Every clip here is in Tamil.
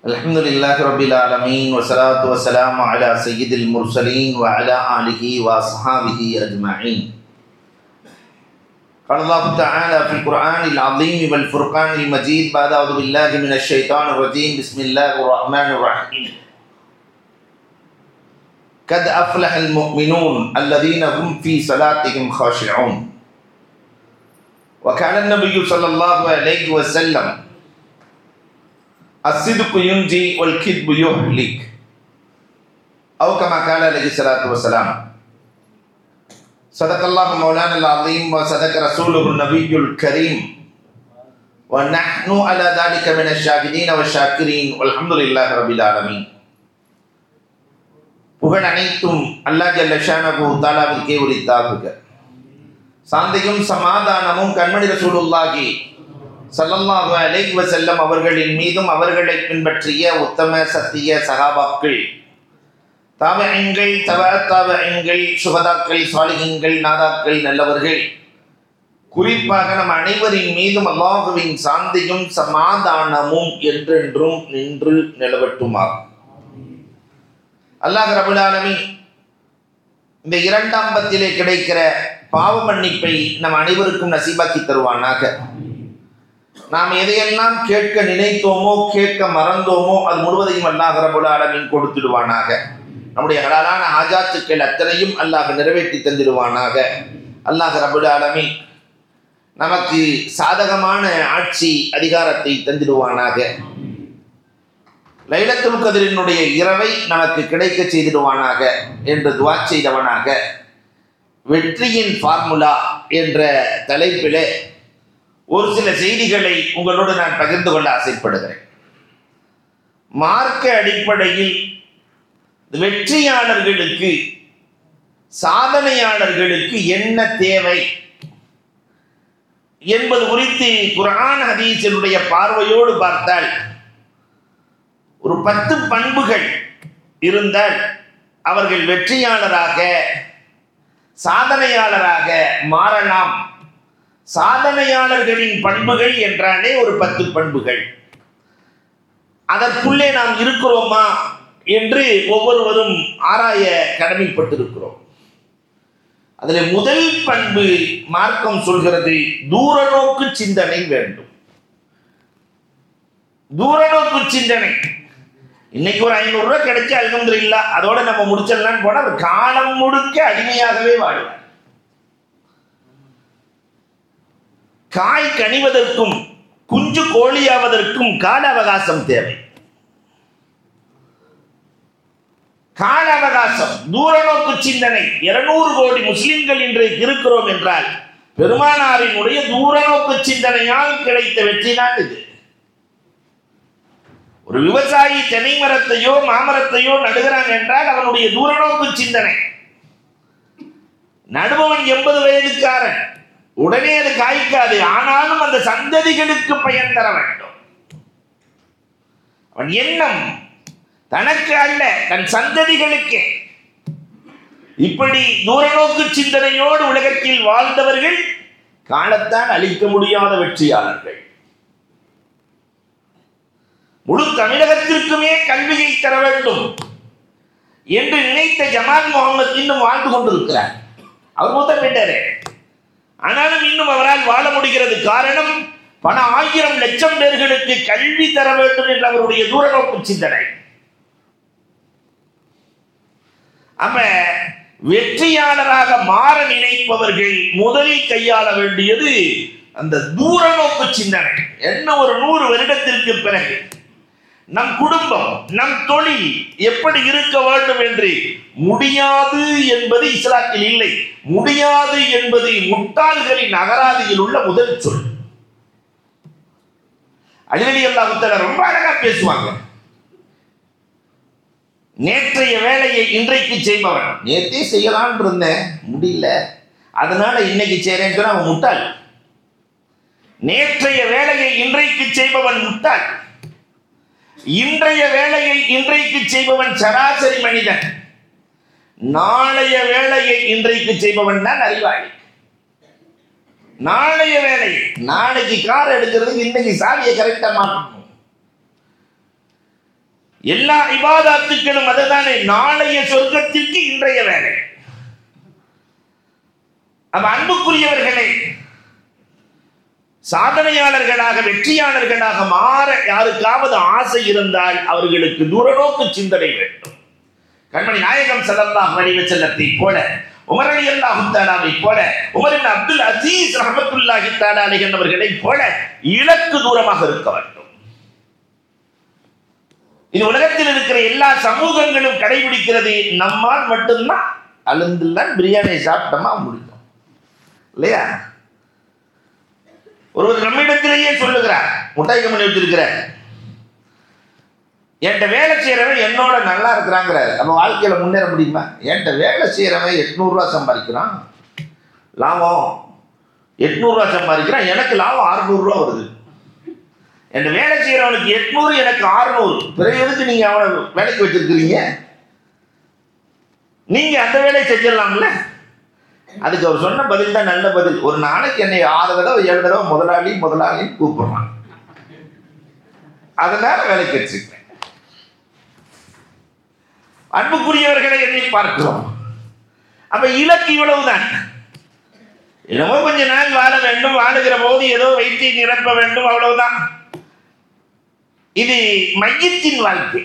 الحمد لله رب العالمين والصلاة والسلام على سيد المرسلين وعلى آله وأصحابه أجمعين قال الله تعالى في القرآن العظيم والفرقان المجيد بعد أعوذ بالله من الشيطان الرجيم. بسم الله الرحمن الرحيم. قد أفلح المؤمنون الذين هم في صلاتهم خاشعون. وكان النبي صلى الله عليه وسلم الصدق ينجي والكذب يهلك أو كما قال عليه الصلاة والسلام صدق الله مولانا العظيم وصدق رسوله النبي الكريم ونحن على ذلك من الشاهدين والشاكرين والحمد لله رب العالمين புகழ் அனைத்தும் அல்லாஹ் ஜல்லஷானபு தாலாவிற்கே உரித்தாகுக சாந்தியும் சமாதானமும் கண்மணி ரசூலுல்லாஹி சல்லல்லாஹு அலைவ செல்லம் அவர்களின் மீதும் அவர்களை பின்பற்றிய உத்தம சத்திய சகாபாக்கள். தாவகங்கள் தவ தாவகங்கள் சுகதாக்கள் சாலிகங்கள் நாதாக்கள் நல்லவர்கள். குறிப்பாக நம் அனைவரின் மீதும் அல்லாஹுவின் சாந்தியும் சமாதானமும் என்றென்றும் நின்று நிலவட்டுமாகும் அல்லாஹ் ரபுலாலமி இந்த இரண்டாம் பத்திலே கிடைக்கிற பாவ மன்னிப்பை நம் அனைவருக்கும் நசீபாக்கி தருவானாக. நாம் எதையெல்லாம் கேட்க நினைத்தோமோ கேட்க மறந்தோமோ அது முழுவதையும் அல்லாஹ் ரபுல் ஆலமின் கொடுத்துடுவானாக. நம்முடைய ஹலாலான ஆஜாத்துக்கள் அத்தனையும் அல்லாஹ் நிறைவேற்றி தந்திடுவானாக. அல்லாஹ் ரபுல் ஆலமீன் நமக்கு சாதகமான ஆட்சி அதிகாரத்தை தந்திடுவானாக. லைலத்துல் கதிரினுடைய இரவை நமக்கு கிடைக்க செய்திடுவானாக என்று துவா செய்தவனாக. வெற்றியின் ஃபார்முலா என்ற தலைப்பிலே ஒரு சில செய்திகளை உங்களோடு நான் பகிர்ந்து கொள்ள ஆசைப்படுகிறேன். மார்க்க அடிப்படையில் வெற்றியாளர்களுக்கு சாதனையாளர்களுக்கு என்ன தேவை? என்பது குறித்து குரான் ஹதீசனுடைய பார்வையோடு பார்த்தால் ஒரு பத்து பண்புகள் இருந்தால் அவர்கள் வெற்றியாளராக சாதனையாளராக மாறலாம். சாதனையாளர்களின் பண்புகள் என்றாலே ஒரு பத்து பண்புகள். அதற்குள்ளே நாம் இருக்கிறோமா என்று ஒவ்வொருவரும் ஆராய கடமைப்பட்டிருக்கிறோம். அதில் முதல் பண்பு மார்க்கம் சொல்கிறது தூரநோக்கு சிந்தனை வேண்டும். தூரநோக்கு சிந்தனை. இன்னைக்கு ஒரு ஐநூறு ரூபாய் கிடைச்சா அல்ஹம்து இல்லா அதோட நம்ம முடிச்சிடலாம்னு போனால் அது காலம் முழுக்க அடிமையாகவே வாழும். காய் கனிவதற்கும் குஞ்சு கோழியாவதற்கும் கால அவகாசம் தேவை. கால அவகாசம் தூரநோக்கு சிந்தனை. இருநூறு கோடி முஸ்லிம்கள் இன்றைக்கு இருக்கிறோம் என்றால் பெருமானாரினுடைய தூரநோக்கு சிந்தனையால் கிடைத்த வெற்றி தான் இது. ஒரு விவசாயி தென்னை மரத்தையோ மாமரத்தையோ நடுகிறான் என்றால் அவனுடைய தூரநோக்கு சிந்தனை. நடுபவன் எண்பது வயதுக்காரன். உடனே அது காய்க்காது. ஆனாலும் அந்த சந்ததிகளுக்கு பயன் தர வேண்டும். அவன் எண்ணம் தனக்கு அல்ல தன் சந்ததிகளுக்கே. இப்படி தூரநோக்கு சிந்தனையோடு உலகத்தில் வாழ்ந்தவர்கள் காலத்தான் அழிக்க முடியாத வெற்றியாளர்கள். முழு தமிழகத்திற்குமே கல்வியை தர வேண்டும் என்று நினைத்த ஜமால் முகமது இன்னும் வாழ்ந்து கொண்டிருக்கிறார். அவர் மூத்த போயிட்டாரு ஆனாலும் இன்னும் அவரால் வாழ முடிகிறது காரணம் பல ஆயிரம் லட்சம் பேர்களுக்கு கல்வி தர வேண்டும் என்ற அவருடைய தூரநோக்கு சிந்தனை. அப்ப வெற்றியாளராக மாற நினைப்பவர்கள் முதலில் கையாள வேண்டியது அந்த தூரநோக்கு சிந்தனை. என்ன ஒரு நூறு வருடத்திற்கு பிறகு நம் குடும்பம் நம் தொழில் எப்படி இருக்க வேண்டும் என்று முடியாது என்பது இஸ்லாத்தில் இல்லை. முடியாது என்பது முட்டாள்களின் அகராதியில் உள்ள முதல் சொல். அலிரடி அல்லா ரொம்ப அழகா பேசுவாங்க. நேற்றைய வேலையை இன்றைக்கு செய்பவன். நேற்றே செய்யலான் இருந்தேன் முடியல. அதனால இன்னைக்கு செய்யறேன்னு சொன்னா அவன் முட்டாள். நேற்றைய வேலையை இன்றைக்கு செய்பவன் முட்டாள். இன்றைய வேலையை இன்றைக்கு செய்பவன் சராசரி மனிதன். நாளைய வேலையை இன்றைக்கு செய்பவன் தான் அறிவாளி. நாளைய வேலை நாளைக்கு கார் எடுக்கிறதுக்கு இன்னைக்கு சாவியை கரெக்டா மாற்றணும். எல்லா விவாதத்துக்களும் அதுதானே நாளைய சொர்க்கத்திற்கு இன்றைய வேலை அப்ப அன்புக்குரியவர்களே சாதனையாளர்களாக வெற்றியாளர்களாக மாற யாருக்காவது ஆசை இருந்தால் அவர்களுக்கு தூரநோக்கு சிந்தனை வேண்டும். கண்மணி நாயகம் ஸல்லல்லாஹு அலைஹி செல்லத்தை போல உமர் அலி அல்லாஹு தஆலாவை போல உமரின் அப்துல் அசீஸ் ரஹமத்துல்லாஹி தஆலா போல இலக்கு தூரமாக இருக்க வேண்டும். இது உலகத்தில் இருக்கிற எல்லா சமூகங்களும் கடைபிடிக்கிறது நம்மால் மட்டும்தான். அழுந்துலாம் பிரியாணி சாப்பிட்டோமா முடிஞ்சோம் இல்லையா? ஒருவர் நம்மிடத்திலேயே சொல்லுகிறார். முட்டாய் கம்பெனி வச்சிருக்கிறார் என்கிட்ட வேலை செய்யறவன் என்னோட நல்லா இருக்கிறாங்கிறாரு. நம்ம வாழ்க்கையில முன்னேற முடியுமா? என்கிட்ட வேலை செய்யறவன் எட்நூறுரூவா சம்பாதிக்கிறான். லாபம் எட்நூறுரூவா சம்பாதிக்கிறான். எனக்கு லாபம் அறுநூறுரூவா வருது. என் வேலை செய்யறவனுக்கு எட்நூறு எனக்கு அறுநூறு. பிறகு எதுக்கு நீங்க அவனை வேலைக்கு வச்சிருக்கிறீங்க? நீங்க அந்த வேலையை செஞ்சிடலாம்ல? அதுக்கு அவர் சொன்ன பதில் தான் நல்ல பதில். ஒரு நாளைக்கு என்னை ஆறு தடவை ஏழு தடவை முதலாளி முதலாளி கூப்பிடுறான். அதனால வேலைக்கு வச்சிருக்கேன் அன்புக்குரியவர்களை எண்ணி பார்க்கிறோம். அப்ப இலக்கு இவ்வளவுதான். என்னமோ கொஞ்ச நாள் வாழ வேண்டும் வாழுகிற போது ஏதோ வைத்தி நிரப்ப வேண்டும் அவ்வளவுதான். இது மையத்தின் வாழ்க்கை.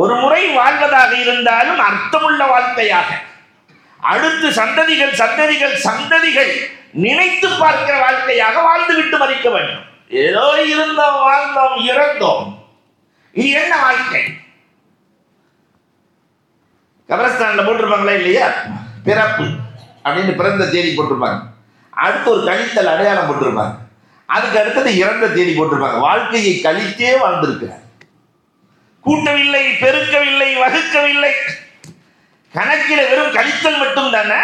ஒரு முறை வாழ்வதாக இருந்தாலும் அர்த்தமுள்ள வாழ்க்கையாக. அடுத்து சந்ததிகள் சந்ததிகள் சந்ததிகள் நினைத்து பார்க்கிற வாழ்க்கையாக வாழ்ந்துவிட்டு மறிக்க வேண்டும். ஏதோ இருந்தோம் வாழ்ந்தோம் இறந்தோம். இது என்ன வாழ்க்கை? கபரஸ்தான்ல போட்டிருப்பாங்களா இல்லையா? பிறப்பு அப்படின்னு பிறந்த தேதி போட்டிருப்பாங்க. அடுத்து ஒரு கழித்தல் அடையாளம் போட்டிருப்பாங்க. அதுக்கு அடுத்தது இறந்த தேதி போட்டிருப்பாங்க. வாழ்க்கையை கழித்தே வாழ்ந்திருக்கிறார். கூட்டவில்லை பெருக்கவில்லை வகுக்கவில்லை. கணக்கில வெறும் கழித்தல் மட்டும் தானே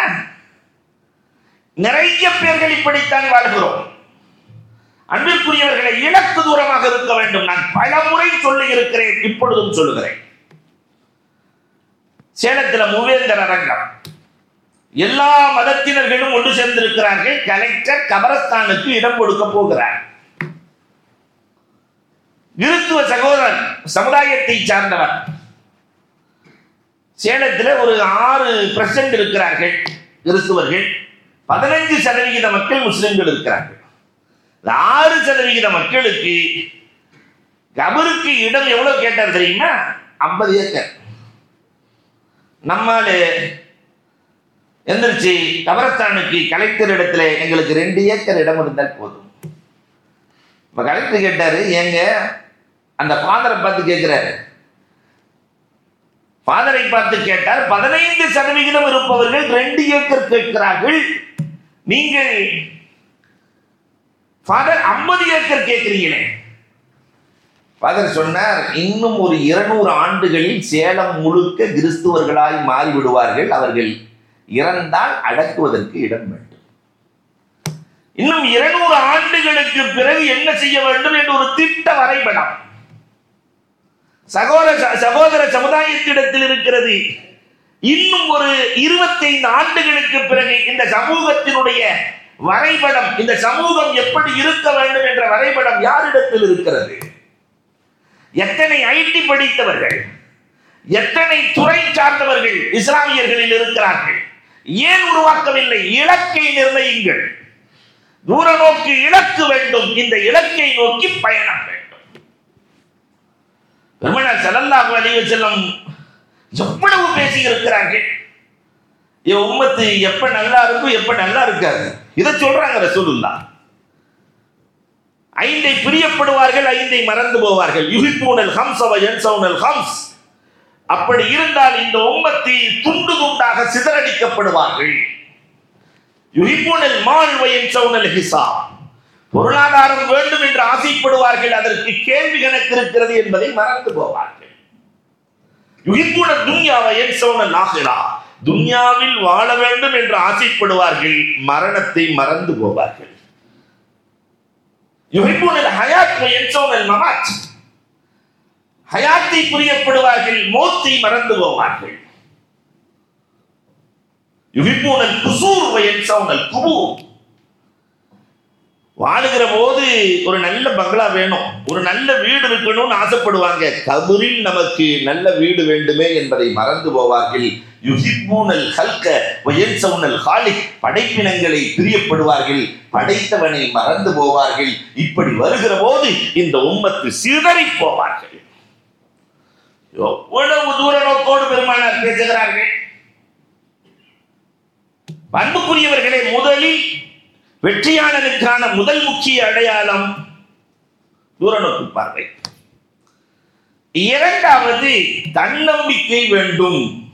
நிறைய பேர்கள் இப்படித்தான் வாழ்கிறோம். அன்பிற்குரியவர்களை இலக்கு தூரமாக இருக்க வேண்டும். நான் பல முறை சொல்லி இருக்கிறேன் இப்பொழுதும் சொல்லுகிறேன். சேலத்துல மூவேந்தர் அரங்கம். எல்லா மதத்தினர்களும் ஒன்று சேர்ந்திருக்கிறார்கள். கலெக்டர் கபரஸ்தானுக்கு இடம் கொடுக்க போகிறார். கிறிஸ்துவ சகோதரன் சமுதாயத்தை சார்ந்தவர். சேலத்தில் ஒரு ஆறு பிரசன்ட் இருக்கிறார்கள் கிறிஸ்துவர்கள். பதினைஞ்சு சதவிகித மக்கள் முஸ்லிம்கள் இருக்கிறார்கள். ஆறு சதவிகித மக்களுக்கு கபருக்கு இடம் எவ்வளவு கேட்டார் தெரியுமா? ஐம்பது ஏக்கர். நம்மால் எந்திரிச்சு கபரஸ்தானுக்கு கலெக்டர் இடத்துல எங்களுக்கு ரெண்டு ஏக்கர் இடம் இருந்தால் போதும். இப்போ கலெக்டர் கேட்டாரு எங்க அந்த ஃபாதரை பார்த்து கேட்குறாரு ஃபாதரை பார்த்து கேட்டார் பதினைந்து சதவிகிதம் இருப்பவர்கள் ரெண்டு ஏக்கர் கேட்கிறார்கள். நீங்கள் ஃபாதர் ஐம்பது ஏக்கர் கேட்கிறீங்களே. ஃபாதர் சொன்னார் இன்னும் ஒரு இருநூறு ஆண்டுகளில் சேலம் முழுக்க கிறிஸ்துவர்களாய் மாறிவிடுவார்கள். அவர்கள் இறந்தால் அடக்குவதற்கு இடம் வேண்டும். இன்னும் இருநூறு ஆண்டுகளுக்கு பிறகு என்ன செய்ய வேண்டும் என்று ஒரு திட்ட வரைபடம். சகோதர சகோதர சமுதாயத்திடத்தில் இருக்கிறது. இன்னும் ஒரு இருபத்தைந்து ஆண்டுகளுக்கு பிறகு இந்த சமூகத்தினுடைய வரைபடம் இந்த சமூகம் எப்படி இருக்க வேண்டும் என்ற வரைபடம் யாரிடத்தில் இருக்கிறது? எத்தனை ஐடி படித்தவர்கள் எத்தனை துறை சார்ந்தவர்கள் இஸ்லாமியர்களில் இருக்கிறார்கள்? ஏன் உருவாக்கவில்லை? இலக்கை நிர்ணயிங்கள். தூர நோக்கி இலக்கு வேண்டும். இந்த இலக்கை நோக்கி பயணம் பெருமனார் செல்லல்லாஹு அலைஹி செல்லம் எவ்வளவு பேசி இருக்கிறார்கள் என் உம்மத்து எப்ப நல்லா இருக்கும் எப்ப நல்லா இருக்காது? இதை சொல்றாங்க ரசூலுல்லா. ஐந்தை பிரியப்படுவார்கள் ஐந்தை மறந்து போவார்கள். யுகிப்பூனல் ஹம்ஸ் அவ என்சவுனல் ஹம்ஸ் அப்படி இருந்தால் இந்த உம்மத்தி துண்டு துண்டாக சிதறடிக்கப்படுவார்கள். யுகிப்பூனல் மால் வயன் சவுனல் ஹிசா பொருளாதாரம் வேண்டும் என்று ஆசைப்படுவார்கள் அதற்கு கேள்வி கணக்கு இருக்கிறது என்பதை மறந்து போவார்கள். யுகிப்பூன துன்யாவை என் சவுனல் ஆகிறா துன்யாவில் வாழ வேண்டும் என்று ஆசைப்படுவார்கள் மரணத்தை மறந்து போவார்கள். யுஹிப்புனல் ஹயாத் என்சோனல் மமாத்? ஹயாத்தை புரியப்படுவார்கள் மோத்தை மறந்து போவார்கள். யுஹிப்புனல் குசூர் என்சோனல் குபூர்? வாழுகிற போது ஒரு நல்ல பங்களா வேணும். ஒரு நல்ல வீடு இருக்கணும்னு ஆசைப்படுவாங்க. கபரில் நமக்கு நல்ல வீடு வேண்டுமே என்பதை மறந்து போவார்கள். யுஹிப்பூனல் ஹல்க வயன்சவுனல் ஹாலிக் படைப்பினங்களை பிரியப்படுவார்கள். படைத்தவனை மறந்து போவார்கள். இப்படி வருகிற போது இந்த உம்மத்து சிதறி போவார்கள். எவ்வளவு தூர நோக்கோடு பெருமானார் பேசுகிறார்கள்? அன்புக்குரியவர்களே முதலில் வெற்றியாளருக்கான முதல் முக்கிய அடையாளம் தூரநோக்கு பார்வை. இரண்டாவது தன்னம்பிக்கை வேண்டும்.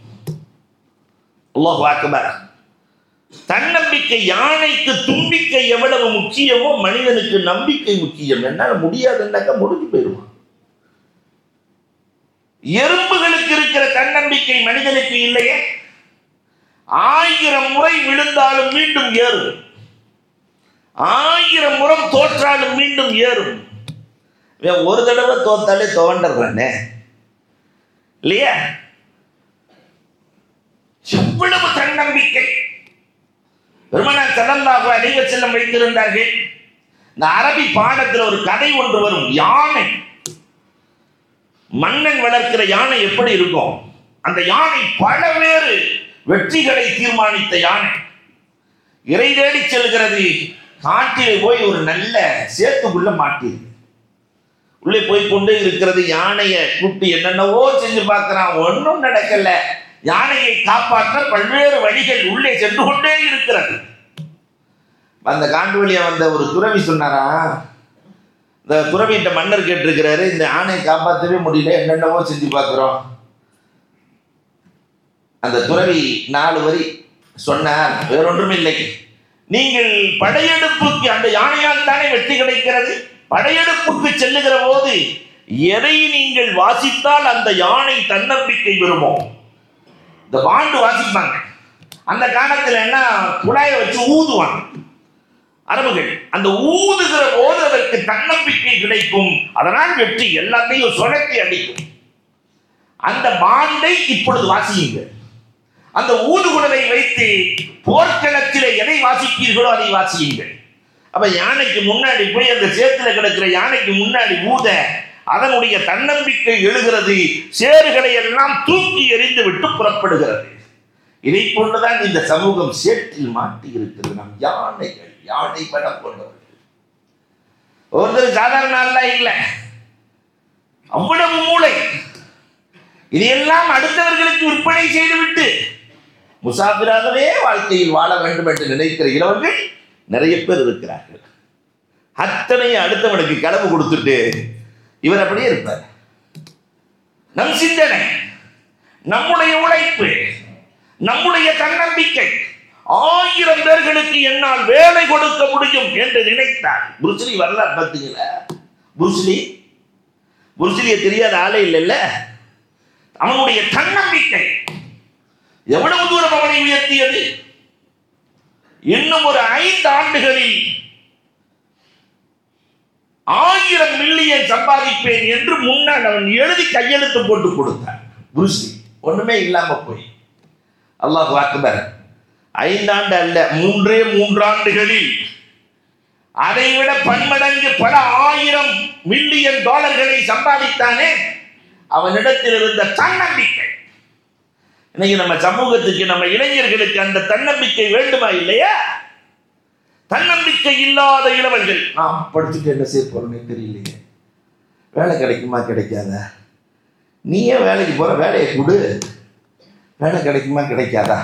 தன்னம்பிக்கை யானைக்கு தும்பிக்கை எவ்வளவு முக்கியமோ மனிதனுக்கு நம்பிக்கை முக்கியம். என்னால முடியாதுன்னாக்கா முடிஞ்சு போயிடுவான் எறும்புகளுக்கு இருக்கிற தன்னம்பிக்கை மனிதனுக்கு இல்லையே? ஆயிரம் முறை விழுந்தாலும் மீண்டும் ஏறும். ஆயிரம் முறம் தோற்றாலும் மீண்டும் ஏறும். ஒரு தடவை தோத்தாலே துவண்டர்றானே இல்லையா? எவ்வளவு தன்னம்பிக்கை. பெருமனார் கடல்லாக அடிவ செல்லம் வைத்திருந்தார்கள். இந்த அரபி பாடத்தில் ஒரு கதை ஒன்று வரும். யானை. மன்னன் வளர்க்கிற யானை எப்படி இருக்கும்? அந்த யானை பலவேறு வெற்றிகளை தீர்மானித்த யானை. இறை தேடி செல்கிறது. காட்டிலே போய் ஒரு நல்ல சேத்துக்குள்ள மாட்டிருக்கு உள்ளே போய் கொண்டே இருக்கிறது யானையை கூப்பிட்டு என்னென்னவோ செஞ்சு பார்க்கிறான். ஒன்றும் நடக்கல. யானையை காப்பாற்ற பல்வேறு வழிகள் உள்ளே சென்று கொண்டே இருக்கிறது. அந்த காண்டு வழியா வந்த ஒரு துறவி சொன்னாரா? இந்த துறவிட்ட மன்னர் கேட்டிருக்கிறாரு இந்த யானையை காப்பாற்றவே முடியல என்னென்னவோ செஞ்சு பார்க்குறோம். அந்த துறவி நாலு வரி சொன்னார் வேறொன்றும் இல்லை. நீங்கள் படையெடுப்புக்கு அந்த யானையால் தானே வெற்றி கிடைக்கிறது? படையெடுப்புக்கு செல்லுகிற போது எதை நீங்கள் வாசித்தால் அந்த யானை தன்னம்பிக்கை பெறுமோ? இந்த பாண்டு வாசிப்பாங்க. அந்த காலத்தில் என்ன? குழாயை வச்சு ஊதுவாங்க. அரபுகள் அந்த ஊதுகிற போது அதற்கு தன்னம்பிக்கை கிடைக்கும். அதனால் வெற்றி எல்லாத்தையும் சுழற்றி அடிக்கும். அந்த பாண்டை இப்பொழுது வாசியுங்கள். அந்த ஊதுகுடலை வைத்து போர்க்களத்தில் எதை வாசிப்பீர்களோ அதை வாசியுங்கள். அப்ப யானைக்கு முன்னாடி போய் அந்த சேத்துல கிடக்கிற யானைக்கு முன்னாடி ஊத அதனுடைய தன்னம்பிக்கை எழுகிறது. சேறுகளை எல்லாம் தூக்கி எறிந்து விட்டு புறப்படுகிறது. இதை கொண்டுதான் இந்த சமூகம் சேற்றில் மாட்டி இருக்கிறது. நம் யானைகள் யானை படம் கொண்டவர்கள். ஒருத்தர் சாதாரண ஆள்லாம் இல்லை. அவ்வளவு மூளை. இதையெல்லாம் அடுத்தவர்களுக்கு விற்பனை செய்துவிட்டு முசாபிராகவே வாழ்க்கையில் வாழ வேண்டும் என்று நினைக்கிற இளவர்கள் நிறைய பேர் இருக்கிறார்கள். அத்தனையும் அடுத்தவனுக்கு கடவு கொடுத்துட்டு இவர் அப்படியே இருப்பார். நம் சிந்தனை நம்முடைய உழைப்பு நம்முடைய தன்னம்பிக்கை ஆயிரம் பேர்களுக்கு என்னால் வேலை கொடுக்க முடியும் என்று நினைத்தார். புருஸ்லி வரலாறு பார்த்தீங்களா புருஸ்லி புருஸ்லியை தெரியாத ஆளே இல்லைல்ல. அவனுடைய தன்னம்பிக்கை எவ்வளவு தூரம் அவனை உயர்த்தியது? இன்னும் ஒரு ஐந்து ஆண்டுகளில் ஆயிரம் மில்லியன் சம்பாதிப்பேன் என்று முன்னால் அவன் எழுதி கையெழுத்து போட்டு கொடுத்தான். புருஸ்லி ஒண்ணுமே இல்லாம போய். அல்லாஹ் அக்பர் ஐந்தாண்டு அல்ல மூன்றே மூன்றாண்டுகளில் அதைவிட பன்மடங்கு பல ஆயிரம் மில்லியன் டாலர்களை சம்பாதித்தானே? அவனிடத்தில் இருந்த தன்னம்பிக்கை. இன்னைக்கு நம்ம சமூகத்துக்கு நம்ம இளைஞர்களுக்கு அந்த தன்னம்பிக்கை வேண்டுமா இல்லையா? தன்னம்பிக்கை இல்லாத இளவர்கள் நாம் படிச்சுட்டு என்ன செய்ய போறோம்னு தெரியலையே. வேலை கிடைக்குமா கிடைக்காத? நீயே வேலைக்கு போற? வேலையை கொடு. வேலை கிடைக்குமா கிடைக்காதா?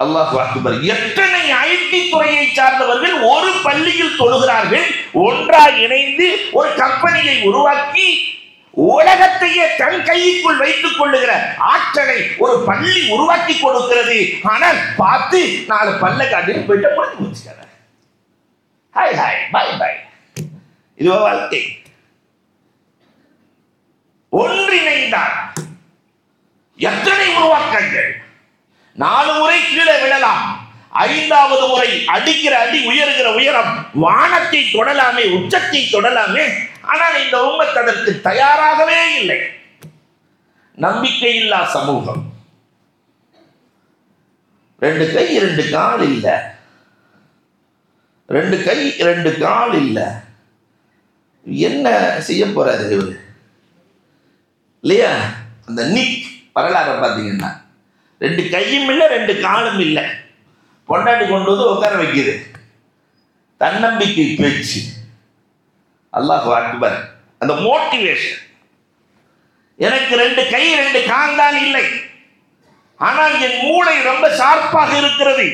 அல்லாஹ் அக்பர். எத்தனை ஐடி துறையை சார்ந்தவர்கள் ஒரு பள்ளியில் தொழுகிறார்கள் ஒன்றாக இணைந்து ஒரு கம்பெனியை உருவாக்கி உலகத்தையே தன் கைக்குள் வைத்துக் கொள்ளுகிற ஆற்றலை ஒரு பள்ளி உருவாக்கி கொடுக்கிறது. ஆனால் பார்த்து நாலு பல்ல காட்டிட்டு போயிட்டு முடிஞ்சு முடிச்சுக்கிறேன் ஹாய் ஹாய் பாய் பாய் இதுவா வாழ்க்கை. ஒன்றிணைந்தார் எத்தனை உருவாக்கங்கள்? நாலு முறை கீழே விழலாம். ஐந்தாவது முறை அடிக்கிற அடி உயர்கிற உயரம் வானத்தை தொடலாமே உச்சத்தை தொடலாமே ஆனால் இந்த உம்மத் அதற்கு தயாராகவே இல்லை. நம்பிக்கையில்லா சமூகம். ரெண்டு கை ரெண்டு கால் இல்லை. ரெண்டு கை ரெண்டு கால் இல்லை. என்ன செய்ய போறாரு இவர்? இல்லையா? அந்த நிக் வரலாறு பார்த்தீங்கன்னா. ரெண்டு கையும் இல்லை ரெண்டு காலும் இல்லை. பொண்டாட்டி கொண்டு வந்து உட்கார வைக்குது. தன்னம்பிக்கை பேச்சு. அல்லாஹ் அக்பர். அந்த மோட்டிவேஷன் எனக்கு ரெண்டு கை ரெண்டு கால் தான் இல்லை. ஆனால் என் மூளை ரொம்ப ஷார்ப்பாக இருக்கிறது.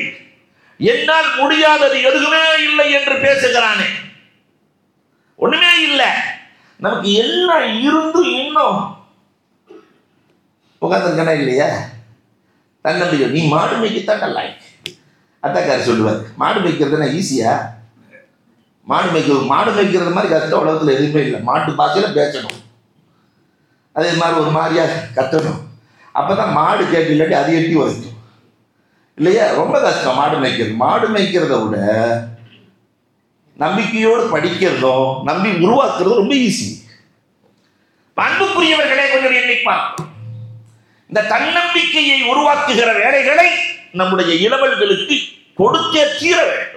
என்னால் முடியாதது எதுவுமே இல்லை என்று பேசுகிறானே. ஒண்ணுமே இல்லை. நமக்கு எல்லாம் இருந்து இன்னும். உட்காந்துருக்கனா இல்லையா? தன்னம்பிக்கை. நீ மாடு மேய்க்கத்தான் நல்லா அத்தாக்கார் சொல்லுவார் மாடு மேய்க்கிறதுனா ஈஸியா மாடு மேய்க்க மாடு மேய்க்கிறது மாதிரி கஷ்டம் உலகத்தில் எதுவுமே இல்லை. மாட்டு பாசையில் பேசணும். அதே மாதிரி ஒரு மாதிரியா கத்தணும். அப்போ தான் மாடு கேட்டு இல்லாட்டி அது எட்டி உதைக்கும். இல்லையா? ரொம்ப கஷ்டம் மாடு மேய்க்கிறது. மாடு மேய்க்கிறத விட நம்பிக்கையோடு படிக்கிறதும் நம்பி உருவாக்குறதும் ரொம்ப ஈஸி அன்புக்குரியவர்களே கொஞ்சம் எண்ணி இந்த தன்னம்பிக்கையை உருவாக்குகிற வேலைகளை நம்முடைய இளவல்களுக்கு கொடுத்தே தீர வேண்டும்.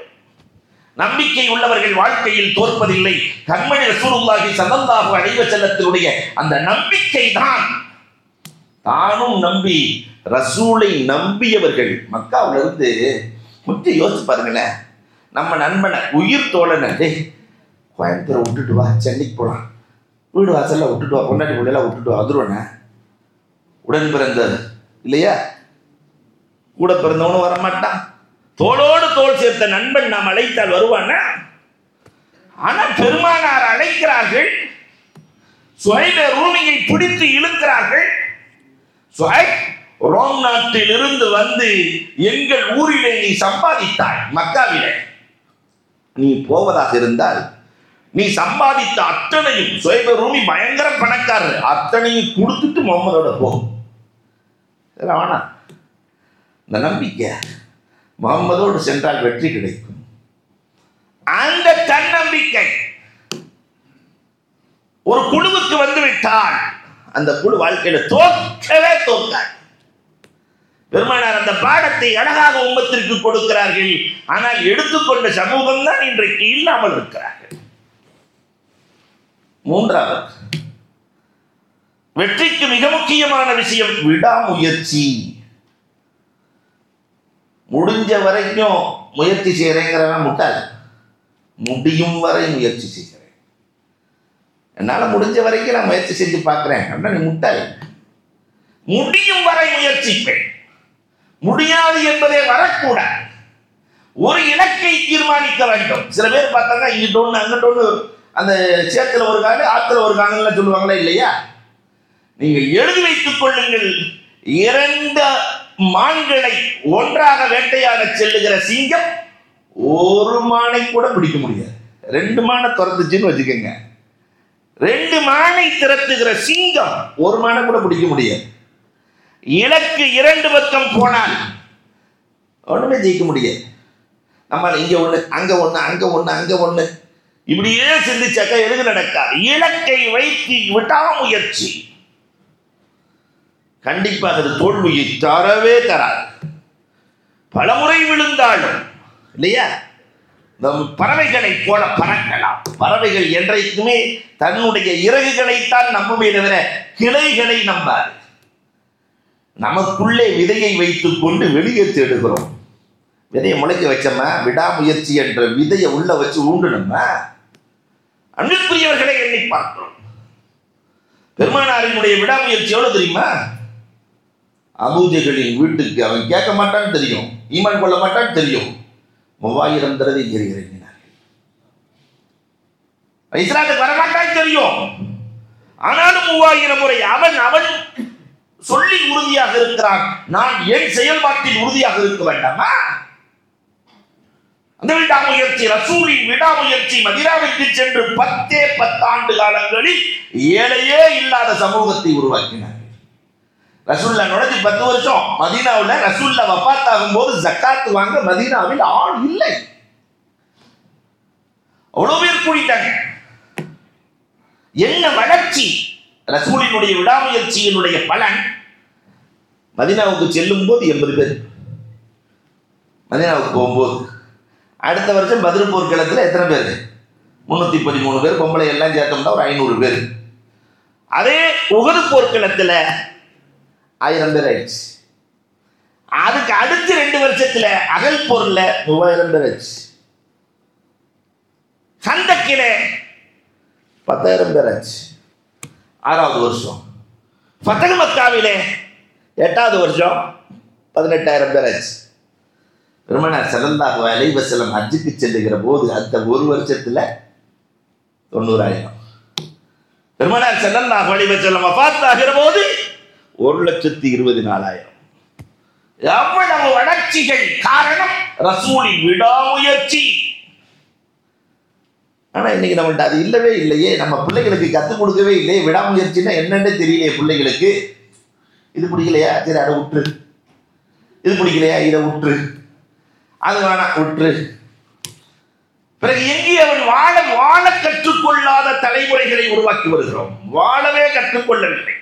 நம்பிக்கை உள்ளவர்கள் வாழ்க்கையில் தோற்பதில்லை. கண்மணி ரசூலுல்லாஹி சதந்தாக அலைஹி செல்லத்தினுடைய அந்த நம்பிக்கை தான் தானும் நம்பி ரசூலை நம்பியவர்கள். மக்காவுல இருந்து முற்றி யோசிச்சு பாருங்களேன். நம்ம நண்பனை உயிர் தோழனை டேய் கோயம்புத்தூரை விட்டுட்டு வா சென்னைக்கு போகலாம் வீடு வாசல்ல விட்டுட்டு வா பொண்டாட்டி பிள்ளைலாம் விட்டுட்டு வா அதுருவனே உடன் பிறந்த இல்லையா? கூட பிறந்தவனும் வரமாட்டான். தோளோடு தோல் சேர்த்த நண்பன் நாம் அழைத்தால் வருவானா. ஆனால் பெருமானார் அழைக்கிறார்கள். சுவைப ரூமியை பிடித்து இழுக்கிறார்கள். சுவைப் ரோம் நாட்டில் இருந்து வந்து எங்கள் ஊரிலே நீ சம்பாதித்தாய் மக்காவிலே. நீ போவதாக இருந்தால் நீ சம்பாதித்த அத்தனையும் சுவைப ரூமி பயங்கர பணக்காரர் அத்தனையும் கொடுத்துட்டு முகமதோட போகும் வேணாம். இந்த நம்பிக்கை. முகம்மதோடு சென்றால் வெற்றி கிடைக்கும். அந்த தன்னம்பிக்கை ஒரு குழுவுக்கு வந்துவிட்டால் அந்த குழு வாழ்க்கையில தோற்கவே தோற்காது பெருமானார் அந்த பாடத்தை அழகாக உம்மத்திற்கு கொடுக்கிறார்கள். ஆனால் எடுத்துக்கொண்ட சமூகம் தான் இன்றைக்கு இல்லாமல் இருக்கிறார்கள். மூன்றாவது வெற்றிக்கு மிக முக்கியமான விஷயம் விடாமுயற்சி. முடிஞ்ச வரைக்கும் முயற்சி செய்கிறேங்கிறவன் முட்டாள். முடியும் வரை முயற்சி செய்கிறேன். என்னால் முடிஞ்ச வரைக்கும் நான் முயற்சி செஞ்சு பார்க்குறேன். அப்படின்னா நீ முட்டாள். முடியும் வரை முயற்சிப்பேன். முடியாது என்பதே வரக்கூடாது. ஒரு இலக்கை தீர்மானிக்க வேண்டும். சில பேர் பார்த்தாங்க இங்கிட்ட அங்கிட்டோன்னு அந்த சேத்துல ஒரு காடு ஆத்துல ஒரு காங்கன்னு சொல்லுவாங்களா இல்லையா? நீங்கள் எழுதி வைத்துக் கொள்ளுங்கள். இரண்டு மான்களை ஒன்றாக வேட்டையாட செல்லுகிற சிங்கம் ஒரு மானை கூட பிடிக்க முடியாது. ரெண்டு மானை துரத்துச்சுன்னு வச்சுக்கோங்க. ரெண்டு மானை திரத்துகிற சிங்கம் ஒரு மானை கூட பிடிக்க முடியாது. இலக்கு இரண்டு பக்கம் போனால் ஒண்ணுமே ஜெயிக்க முடியாது. நம்ம இங்க ஒண்ணு அங்க ஒண்ணு அங்க ஒண்ணு அங்க ஒண்ணு. இப்படியே சிந்திச்சாக்கா எதுக்கு நடக்காது? இலக்கை வைத்து விடாமுயற்சி கண்டிப்பாக அது தோல்வியை தரவே தராது. பலமுறை விழுந்தாலும் இல்லையா? நம் பறவைகளை போல பறக்கலாம். பறவைகள் என்றைக்குமே தன்னுடைய இறகுகளைத்தான் நம்புமே தவிர கிளைகளை நம்பாது. நமக்குள்ளே விதையை வைத்துக் கொண்டு வெளியே தேடுகிறோம். விதையை முளைக்க வச்சோமா? விடாமுயற்சி என்ற விதையை உள்ள வச்சு ஊண்டணுமா? அன்பிற்குரியவர்களை எண்ணி பார்க்கிறோம். பெருமானாரினுடைய விடாமுயற்சி எவ்வளவு தெரியுமா? அபூஜைகளின் வீட்டுக்கு அவன் கேட்க மாட்டான்னு தெரியும் ஈமான் கொள்ள மாட்டான்னு தெரியும். மூவாயிரம் தடவை ஏறி இறங்கினார்கள். இஸ்லாத்துக்கு வரமாட்டான்னு தெரியும். ஆனாலும் மூவாயிரம் முறை அவன் அவன் சொல்லி உறுதியாக இருக்கிறான். நான் என் செயல்பாட்டில் உறுதியாக இருக்க வேண்டாமா? அந்த விடாமுயற்சி ரசூலின் விடாமுயற்சி மதிராவிற்கு சென்று பத்தே பத்தாண்டு காலங்களில் ஏழையே இல்லாத சமூகத்தை உருவாக்கினார். ரசூல்லா நுழைஞ்சு பத்து வருஷம் மதீனாவில் ரசூல்லா வப்பாத்தாகும் ஆகும்போது ஜக்காத்து வாங்க மதீனாவில் ஆள் இல்லை. அவ்வளோ பேர் கூடிட்டாங்க. என்ன வளர்ச்சி? ரசூலினுடைய விடாமுயற்சியினுடைய பலன் மதினாவுக்கு செல்லும் போது எண்பது பேர். மதினாவுக்கு போகும்போது. அடுத்த வருஷம் பதில் போர்க்களத்தில் எத்தனை பேர்? முந்நூற்றி பதிமூணு பேர் பொம்பளை எல்லாம் சேர்த்தோம்னா ஒரு ஐநூறு பேர். அதே உகது போர்க்களத்தில் ஆயிரம் பேர் ஆயிடுச்சு. அதுக்கு அடுத்த ரெண்டு வருஷத்துல அகல் போர்ல மூவாயிரம் பேர் ஆச்சு சந்தக்கில பத்தாயிரம் பேர் ஆச்சு ஆறாவது வருஷம். ஃபத்தக மக்காவிலே எட்டாவது வருஷம் பதினெட்டாயிரம் பேர் ஆச்சு பெருமனார் செல்லந்தாக அலைவ செல்லம் ஹஜ்ஜுக்கு செல்லுகிற போது அந்த ஒரு வருஷத்துல தொண்ணூறாயிரம். பெருமனார் செல்லந்தாக அலைவ செல்லம் அபாத்தாகிற போது ஒரு லட்சத்தி இருபது நாலாயிரம். எவ்வளவு வளர்ச்சிகள் காரணம்? ரசூலின் விடாமுயற்சி. ஆனா இன்னைக்கு நம்மள்ட்ட அது இல்லவே இல்லையே. நம்ம பிள்ளைகளுக்கு கற்றுக் கொடுக்கவே இல்லையே. விடாமுயற்சின்னா என்னன்னு தெரியலையே பிள்ளைகளுக்கு. இது பிடிக்கலையா? சரி அதை விட்டுரு இது பிடிக்கலையா? இதை விட்டுரு அது வேணாம் விட்டுரு பிறகு எங்கே அவன் வாழ வாழ கற்றுக்கொள்ளாத தலைமுறைகளை உருவாக்கி வருகிறோம்? வாழவே கற்றுக்கொள்ளவில்லை.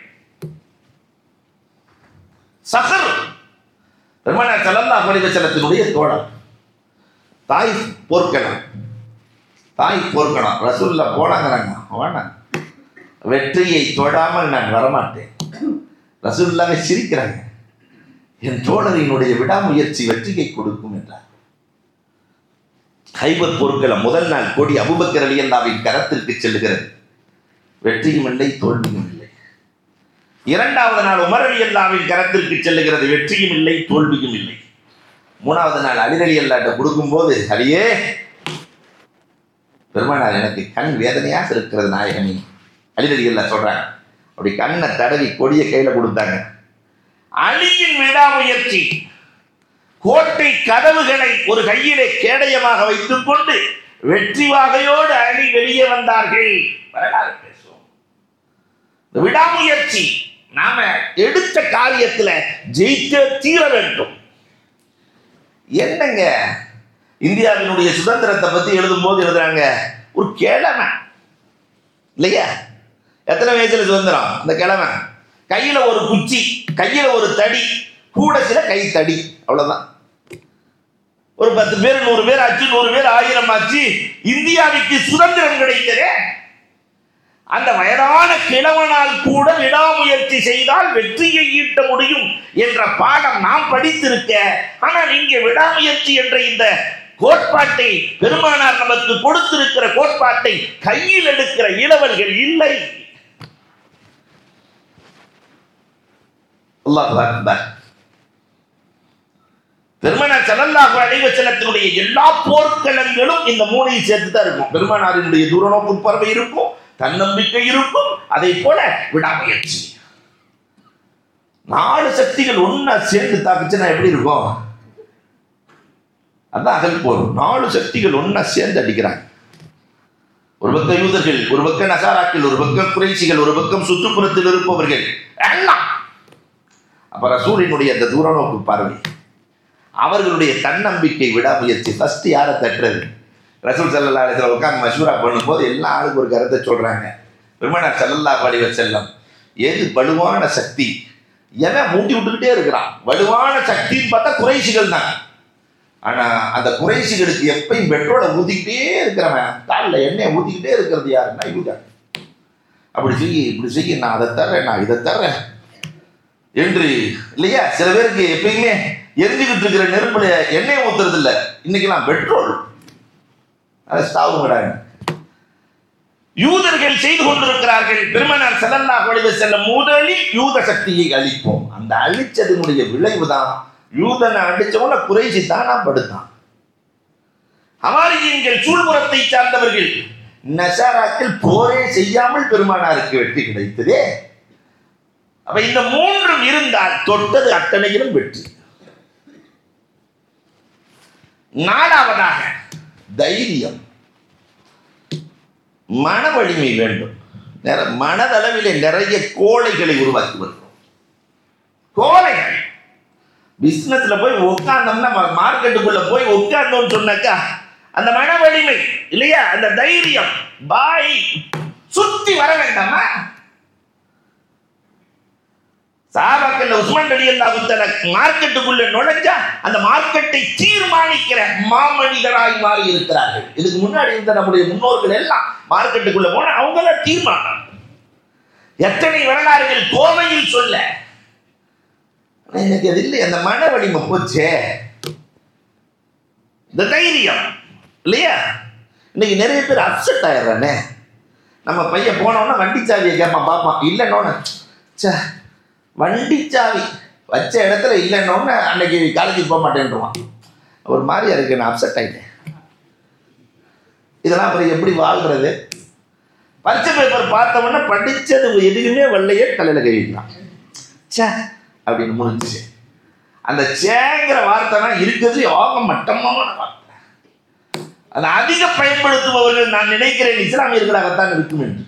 சஹர். பெருமானார் மனித சலத்தினுடைய தோழர். தாய் போர்க்களம் தாய் போர்க்களம் ரசூல்ல போனாங்கிறாங்க. வேணாம் வெற்றியை தொடாமல் நான் வரமாட்டேன். ரசூல்லாங்க சிரிக்கிறாங்க. என் தோழரினுடைய விடாமுயற்சி வெற்றியை கொடுக்கும் என்றார். ஹைபர் பொருட்களை முதல் நாள் கொடி அபுபக்கர் அலியல்லாவின் கரத்திற்கு செல்லுகிறது. வெற்றியும் இல்லை தோல்வியும் இல்லை. இரண்டாவது நாள் உமர் அலி அல்லாவின் கரத்திற்கு செல்லுகிறது. வெற்றியும் இல்லை தோல்வியும் இல்லை. மூணாவது நாள் அலி அலி அல்லாட்ட கொடுக்கும்போது அலியே பெருமானார் எனக்கு கண் வேதனையாக இருக்கிறது நாயகனி. அலி அலி அல்லா சொல்றாங்க. அப்படி கண்ணை தடவி கொடிய கையில கொடுத்தாங்க. அலியின் விடாமுயற்சி கோட்டை கதவுகளை ஒரு கையிலே கேடயமாக வைத்துக் கொண்டு வெற்றி வாகையோடு அணி வெளியே வந்தார்கள். வரலாறு பேசுவோம். விடாமுயற்சி நாம எடுத்த காரியத்தில் ஜெயிக்க தீர வேண்டும். என்னங்க? இந்தியாவினுடைய சுதந்திரத்தை பத்தி எழுதும் போது எழுதுறாங்க ஒரு கிழமை. இல்லையா? எத்தனை வயசுல சுதந்திரம்? அந்த கிழமை. கையில ஒரு குச்சி கையில ஒரு தடி கூட சில கை தடி அவ்வளவுதான். ஒரு பத்து பேர் நூறு பேர் ஆச்சு நூறு பேர் ஆயிரம் ஆச்சு. இந்தியாவுக்கு சுதந்திரம் கிடைத்ததே அந்த வயதான கிழவனால் கூட விடாமுயற்சி செய்தால் வெற்றியை ஈட்ட முடியும் என்ற பாடம் நாம் படித்திருக்க. ஆனால் இங்கே விடாமுயற்சி என்ற இந்த கோட்பாட்டை பெருமானார் நமக்கு கொடுத்திருக்கிற கோட்பாட்டை கையில் எடுக்கிற இளவல்கள் இல்லை. அல்லாஹ் அக்பர். பெருமானார் செல்லல்லாஹு எல்லா போர்க்களங்களும் இந்த மூணையும் சேர்த்து தான் இருக்கும். பெருமானாரினுடைய தூரநோக்கு பார்வை இருக்கும். தன்னம்பிக்கை இருக்கும் அதை போல விடாமுயற்சி. நாலு சக்திகள் ஒன்னா சேர்ந்து தாக்குச்சுன்னா எப்படி இருக்கும்? அதான் அகல் போர் நாலு சக்திகள் ஒன்னா சேர்ந்து அடிக்கிறாங்க. ஒரு பக்கம் யூதர்கள் ஒரு பக்கம் நசாராக்கள் ஒரு பக்கம் குறைச்சிகள் ஒரு பக்கம் சுற்றுப்புறத்தில் இருப்பவர்கள். எல்லாம். அப்ப ரசூலினுடைய அந்த தூரநோக்கு பார்வை. அவர்களுடைய தன்னம்பிக்கை விடாமுயற்சி ஃபர்ஸ்ட் யாரை தட்டுறது? ரசூல் செல்லல்லா அலிஸ்லாம் உட்காந்து மஷூரா பண்ணும்போது எல்லா ஆளுக்கு ஒரு கருத்தை சொல்கிறாங்க பெருமனார் சல்லல்லா படிவ செல்லம் எது வலுவான சக்தி? எவன் மூட்டி விட்டுக்கிட்டே இருக்கிறான். வலுவான சக்தின்னு பார்த்தா குறைசிகள் தான். ஆனால் அந்த குறைசிகளுக்கு எப்பயும் பெட்ரோலை ஊற்றிக்கிட்டே இருக்கிறவன் காலில் எண்ணெயை ஊற்றிக்கிட்டே இருக்கிறது யாருன்னா இவங்க. அப்படி செய்ய இப்படி செய்ய நான் அதை தர்றேன் நான் இதை தர்றேன். என்று இல்லையா? சில பேருக்கு எப்பயுமே எரிஞ்சுக்கிட்டு இருக்கிற நெருப்புல எண்ணெய் ஊத்துறது இன்னைக்கு நான் பெட்ரோல். அதை யூதர்கள் செய்து கொண்டிருக்கிறார்கள். பெருமனார் செல்லல்லாஹு அலைஹி செல்ல முதலில் யூத சக்தியை அழிப்போம். அந்த அழிச்சதனுடைய விளைவு தான் யூதனை அடிச்சவன குறைசி தானா படுத்தான் அவாரியங்கள் சூழ்புறத்தை சார்ந்தவர்கள் நசாராக்கள் போரே செய்யாமல் பெருமானாருக்கு வெற்றி கிடைத்ததே. அப்ப இந்த மூன்றும் இருந்தால் தொட்டது அத்தனையிலும் வெற்றி. நாலாவதாக தைரியம். மன வலிமை வேண்டும். நிற- மனதளவிலே நிறைய கோழைகளை உருவாக்கி வருகிறோம் கோழைகள். பிசினஸ்ல போய் உட்கார்ந்தோம்னா மார்க்கெட்டுக்குள்ள போய் உட்கார்ந்தோம்னு சொன்னாக்கா அந்த மன வலிமை இல்லையா? அந்த தைரியம் பாய் சுத்தி வர வேண்டாமா? சாபாக்கள் உஸ்மான் அலி அல்லாஹுத்தல மார்க்கெட்டுக்குள்ள நுழைஞ்சா அந்த மார்க்கெட்டை தீர்மானிக்கிற மாமனிதராய் மாறி இருக்கிறார்கள் இதுக்கு முன்னாடி இருந்த நம்முடைய முன்னோர்கள் எல்லாம் மார்க்கெட்டுக்குள்ள போன அவங்கள தீர்மானம். எத்தனை வரலாறுகள் கோவையில் சொல்ல? எனக்கு அது இல்லை அந்த மன வலிமை போச்சே. இந்த தைரியம் இல்லையா? இன்னைக்கு நிறைய பேர் அப்செட் ஆயிடுறானே. நம்ம பையன் போனோன்னா வண்டி சாவியை கேட்பான் பார்ப்பான் இல்லைன்னு சே வண்டி சாவி வச்ச இடத்துல இல்லைன்னொன்னு அன்னைக்கு காலேஜுக்கு போக மாட்டேன்ருவான். ஒரு மாதிரி இருக்கு நான் அப்செட் ஆகிட்டேன் இதெல்லாம் அப்புறம் எப்படி வாழ்கிறது பரிச்சை பேப்பர் பார்த்தவொடனே படித்தது எதுவுமே வெள்ளையே தலையில் கழிக்கலாம் சே அப்படின்னு முடிஞ்சுச்சு. அந்த சேங்கிற வார்த்தைனா இருக்கிறது யோக மட்டமான வார்த்தை. அதை அதிக பயன்படுத்துபவர்கள் நான் நினைக்கிறேன் இஸ்லாமியர்களாகத்தான் இருக்கும் என்று.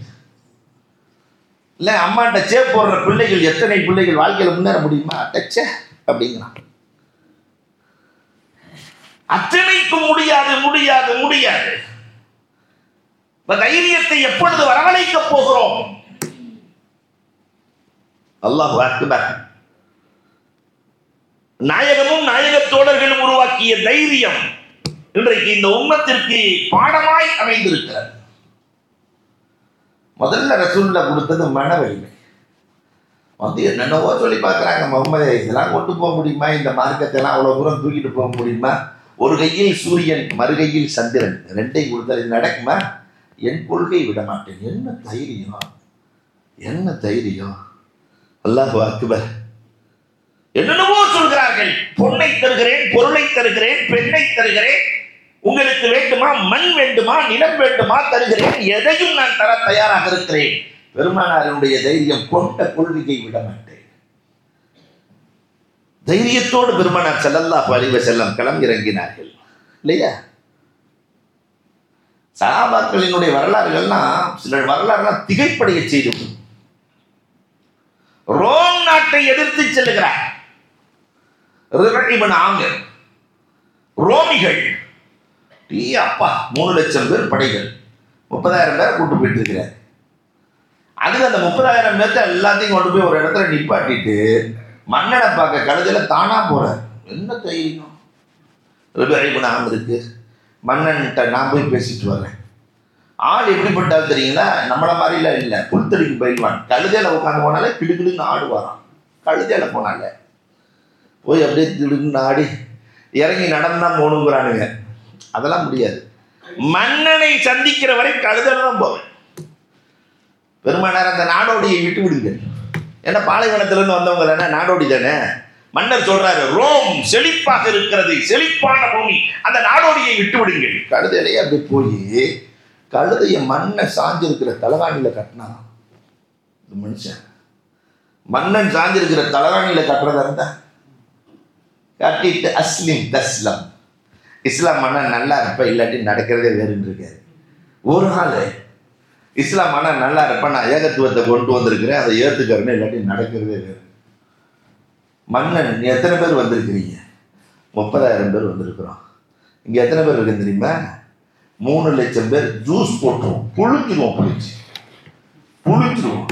இல்லை அம்மாட்ட சே போடுற பிள்ளைகள் எத்தனை பிள்ளைகள் வாழ்க்கையில் முன்னேற முடியுமா? டச்சே அப்படிங்கிறான். அத்தனைக்கும் முடியாது முடியாது முடியாது. இப்ப தைரியத்தை எப்பொழுது வரவழைக்க போகிறோம்? அல்லாஹ் அக்பர். நாயகமும் நாயக தோழர்களும் உருவாக்கிய தைரியம் இன்றைக்கு இந்த உம்மத்திற்கு பாடமாய் அமைந்திருக்கிறது. முதல்ல ரசூலில் கொடுத்தது மன வலிமை வந்து என்னென்னவோ சொல்லி பார்க்குறாங்க. முகமது இதெல்லாம் கொண்டு போக முடியுமா? இந்த மார்க்கத்தை எல்லாம் அவ்வளோ தூரம் தூக்கிட்டு போக முடியுமா? ஒரு கையில் சூரியன் மறுகையில் சந்திரன். ரெண்டை கொடுத்தால் இது நடக்குமா? என் கொள்கை விட மாட்டேன் என்ன தைரியம்? என்ன தைரியம்? அல்லாஹ் அக்பர். என்னென்னவோ சொல்கிறார்கள். பொண்ணை தருகிறேன் பொருளை தருகிறேன் பெண்ணை தருகிறேன். உங்களுக்கு வேண்டுமா? மண் வேண்டுமா? நிலம் வேண்டுமா? தருகிறேன். எதையும் நான் தர தயாராக இருக்கிறேன். பெருமானாரினுடைய தைரியம் கொண்ட கொள்கையை விட மாட்டேன். தைரியத்தோடு பெருமானார் செல்லல்லா பழிவ செல்லம் களம் இறங்கினார்கள். இல்லையா? சகாபாக்களினுடைய வரலாறுகள்லாம் சில வரலாறுலாம் திகைப்படைய செய்து ரோம் நாட்டை எதிர்த்து செல்லுகிறார். இவன் ஆங்கர் ரோமிகள். டீ அப்பா மூணு லட்சம் பேர் படைகள். முப்பதாயிரம் பேரை கூட்டு போயிட்டு இருக்கிறார் அதுல அந்த முப்பதாயிரம் பேர்த்த எல்லாத்தையும் கொண்டு போய் ஒரு இடத்துல நிப்பாட்டிட்டு மன்னனை பார்க்க கழுதையில தானா போறார் என்ன தைரியம்? ரிபன் ஆம் இருக்கு. மன்னன்கிட்ட நான் போய் பேசிட்டு வரேன் ஆள் எப்படிப்பட்டாலும் தெரியுங்களா? நம்மள மாதிரிலாம் இல்லை. புல்தடிக்கு பயில்வான். கழுதையில உட்காந்து போனாலே கிடுகிடுன்னு ஆடுவாராம். கழுதையில போனால. போய் அப்படியே திடுன்னு ஆடி இறங்கி நடந்தான் போகணுங்கிறானுங்க. அதெல்லாம் முடியாது. மன்னனை சந்திக்கிற வரை கழுதெல்லாம் போவேன். பெருமானார் அந்த நாடோடியை விட்டு விடுங்க ஏன்னா பாலைவனத்திலிருந்து வந்தவங்க தானே நாடோடி தானே. மன்னர் சொல்றாரு ரோம் செழிப்பாக இருக்கிறது செழிப்பான பூமி. அந்த நாடோடியை விட்டு விடுங்கள். கழுதையிலேயே அப்படி போய் கழுதைய மண்ணை சாஞ்சிருக்கிற தலகாணியில கட்டினா மனுஷன். மன்னன் சாஞ்சிருக்கிற தலகாணியில கட்டுறதா இருந்தா கட்டிட்டு அஸ்லிம் தஸ்லம். இஸ்லாம் மன்னன் நல்லா இருப்பேன் இல்லாட்டி நடக்கிறதே வேறுன்னு இருக்காரு. ஒரு ஆள் இஸ்லாம் மன்னன் நல்லா இருப்பேன் நான் ஏகத்துவத்தை கொண்டு வந்திருக்கிறேன் அதை ஏற்றுக்கிறேன்னு இல்லாட்டி நடக்கிறதே வேறு. மன்னன் நீ எத்தனை பேர் வந்திருக்கிறீங்க? முப்பதாயிரம் பேர் வந்திருக்கிறோம். இங்கே எத்தனை பேர் இருக்கு தெரியுமா? மூணு லட்சம் பேர் ஜூஸ் போட்டுருவோம் புளிச்சிருவோம் புளிச்சு. புளிச்சிருவோம்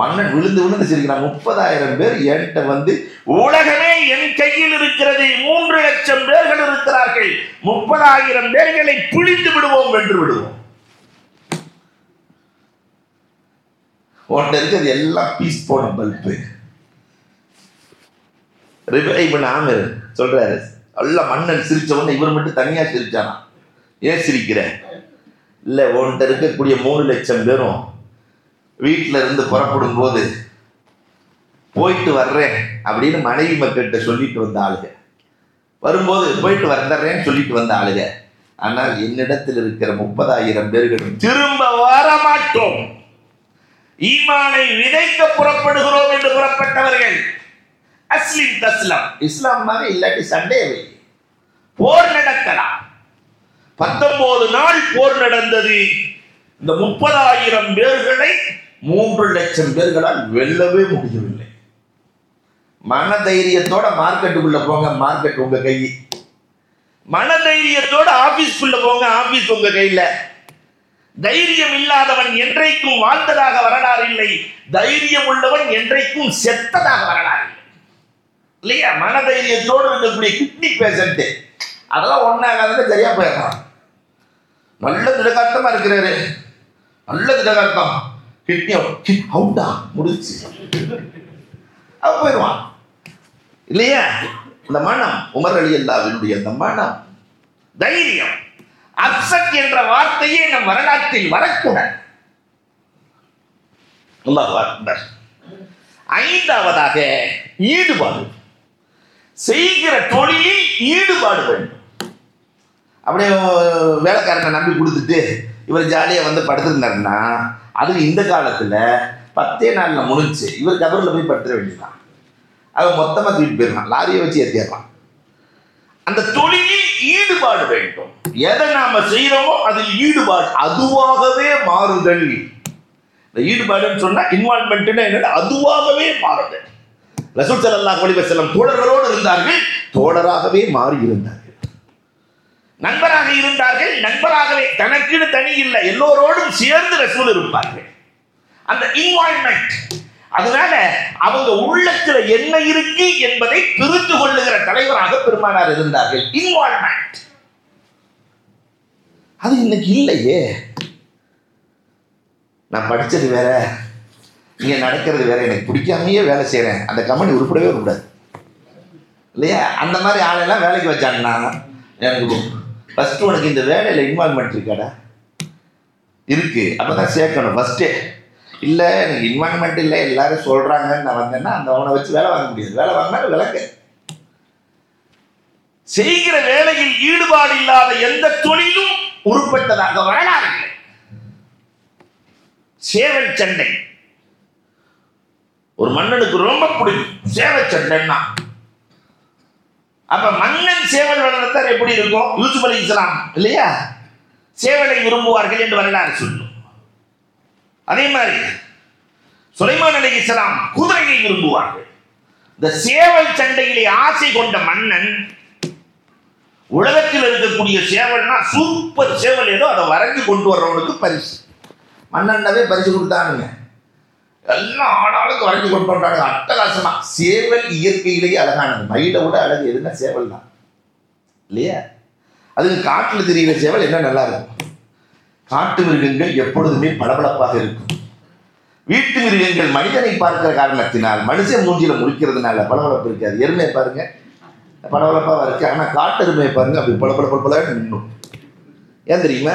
மன்னன் விழுந்து விழுந்து சிரிக்கிறான். முப்பதாயிரம் பேர் என்கிட்ட வந்து உலகமே என் கையில் இருக்கிறது. மூன்று லட்சம் பேர்கள் இருக்கிறார்கள். முப்பதாயிரம் பேர்களை பிழிந்து விடுவோம் வென்று விடுவோம். உன்கிட்ட இருக்கிறது எல்லாம் பீஸ் போன பல்பு ரிபைபன் நாம சொல்றாரு நல்ல மன்னன் சிரிச்ச உடனே இவர் மட்டும் தனியா சிரிச்சானா ஏன் சிரிக்கிற? இல்லை உன்கிட்ட இருக்கக்கூடிய மூணு லட்சம் பேரும் வீட்டில் இருந்து புறப்படும் போது போயிட்டு வர்றேன் அப்படின்னு மனைவி மக்கள்கிட்ட சொல்லிட்டு வந்த ஆளுங்க. வரும்போது போயிட்டு வந்துடுறேன்னு சொல்லிட்டு வந்த ஆளுங்க. ஆனால் என்னிடத்தில் இருக்கிற முப்பதாயிரம் பேர்களும் திரும்ப வரமாட்டோம் ஈமானை விதைக்க புறப்படுகிறோம் என்று புறப்பட்டவர்கள். அஸ்லிம் தஸ்லாம். இஸ்லாம் மாதிரி இல்லாட்டி சண்டே போர் நடக்கலாம். பத்தொன்பது நாள் போர் நடந்தது. இந்த முப்பதாயிரம் பேர்களை மூன்று லட்சம் பேர்களால் வெல்லவே முடியவில்லை. மன தைரியத்தோட மார்க்கெட்டுக்குள்ள போங்க மார்க்கெட் உங்க கை. மன தைரியத்தோட ஆபீஸ்க்குள்ள போங்க ஆபீஸ் உங்க கையில. தைரியம் இல்லாதவன் என்றைக்கும் வாழ்ந்ததாக வரலாறு இல்லை. தைரியம் உள்ளவன் என்றைக்கும் செத்ததாக வரலாறு இல்லையா? மன தைரியத்தோடு இருக்கக்கூடிய கிட்னி பேஷண்ட் அதெல்லாம் ஒன்றாகாத சரியா போயிடலாம். நல்ல திடகார்த்தமா இருக்கிறாரு. நல்ல திடகார்த்தம் அவுட்டா முடிச்சு அவ போயிடுவான் இல்லையா இந்த மனம் உமர் அலி அல்லாவினுடைய அந்த மனம் தைரியம் அப்சட் என்ற வார்த்தையே நம் வரலாற்றில் வரக்கூடாது ஐந்தாவதாக ஈடுபாடு செய்கிற தொழிலில் ஈடுபாடு வேண்டும் அப்படியே வேலைக்காரனை நம்பி கொடுத்துட்டு இவர் ஜாலியாக வந்து படுத்திருந்தாருன்னா அது இந்த காலத்தில் பத்தே நாளில் முடிஞ்சு இவர் கபரில் போய் படுத்துட வேண்டியதான் அவன் மொத்தமாக தூக்கிட்டு போயிடலாம் லாரியை வச்சு ஏற்றிடலாம் அந்த தொழிலில் ஈடுபாடு வேண்டும். எதை நாம செய்யறோமோ அதில் ஈடுபாடு அதுவாகவே மாறுதல். இந்த ஈடுபாடுன்னு சொன்னா இன்வால்மெண்ட்னா என்னன்னா அதுவாகவே மாறுதல். ரசூல் ஸல்லல்லாஹு அலைஹி வஸல்லம் தோழர்களோடு இருந்தார்கள் தோழராகவே மாறி இருந்தார்கள் நண்பராக இருந்தார்கள் நண்பராகவே தனக்குன்னு தனி இல்லை எல்லோரோடும் சேர்ந்து ரசூல் இருப்பார்கள். அந்த இன்வால்மெண்ட் அதனால அவங்க உள்ளத்துல என்ன இருக்கு என்பதை புரிந்து கொள்ளுகிற தலைவராக பெருமானார் இருந்தார்கள். இன்வால்மெண்ட் அது இன்னைக்கு இல்லையே. நான் படிச்சது வேற இங்க நடக்கிறது வேற எனக்கு பிடிக்காமையே வேலை செய்கிறேன் அந்த கம்பெனி உருப்படவே கூடாது இல்லையா? அந்த மாதிரி ஆளெல்லாம் வேலைக்கு வச்சாங்கன்னா எனக்கு ஃபஸ்ட்டு உனக்கு இந்த வேலையில் இன்வால்மெண்ட் இருக்காடா? இருக்கு. அப்பதான் சேர்க்கணும். ஃபஸ்ட்டே இல்லை எனக்கு இன்வால்மெண்ட் இல்லை எல்லாரும் சொல்றாங்கன்னு நான் வந்தேன்னா அந்த அவனை வச்சு வேலை வாங்க முடியாது. வேலை வாங்கினா விளக்கு. செய்கிற வேலையில் ஈடுபாடு இல்லாத எந்த தொழிலும் உருப்பட்டதாக வரலாறு இல்லை. சேவை சண்டை. ஒரு மன்னனுக்கு ரொம்ப பிடிக்கும். சேவை சண்டைன்னா. அப்ப மன்னன் சேவல் வளர்த்தார் எப்படி இருக்கும்? யூசுப் அலி இஸ்லாம் இல்லையா? சேவலை விரும்புவார்கள் என்று வரலாறு சொல்லும். அதே மாதிரி சுலைமான் அலி இஸ்லாம் குதிரையை விரும்புவார்கள். இந்த சேவல் சண்டையிலே ஆசை கொண்ட மன்னன் உலகத்தில் இருக்கக்கூடிய சேவல்னா சூப்பர் சேவல் ஏதோ அதை வரைஞ்சு கொண்டு வர்றவனுக்கு பரிசு. மன்னன்னாவே பரிசு கொடுத்தானுங்க. எல்லாம் ஆளாளுக்கு வரைஞ்சு கொண்டு பண்றாங்க அட்டகாசமா. சேவல் இயற்கையிலேயே அழகானது. மயிலை விட அழகு எதுனா சேவல் தான் இல்லையா? அதுக்கு காட்டில் தெரிகிற சேவல் என்ன நல்லா இருக்கும்? காட்டு மிருகங்கள் எப்பொழுதுமே பளபளப்பாக இருக்கும். வீட்டு மிருகங்கள் மனிதனை பார்க்கிற காரணத்தினால் மனுஷன் மூஞ்சியில் முடிக்கிறதுனால பளபளப்பு இருக்காது. எருமையை பாருங்க. பளபளப்பாக இருக்கு. ஆனால் காட்டு எருமையை பாருங்க. அப்படி பளபள பளபளன்னு நின்னும். ஏன் தெரியுமா?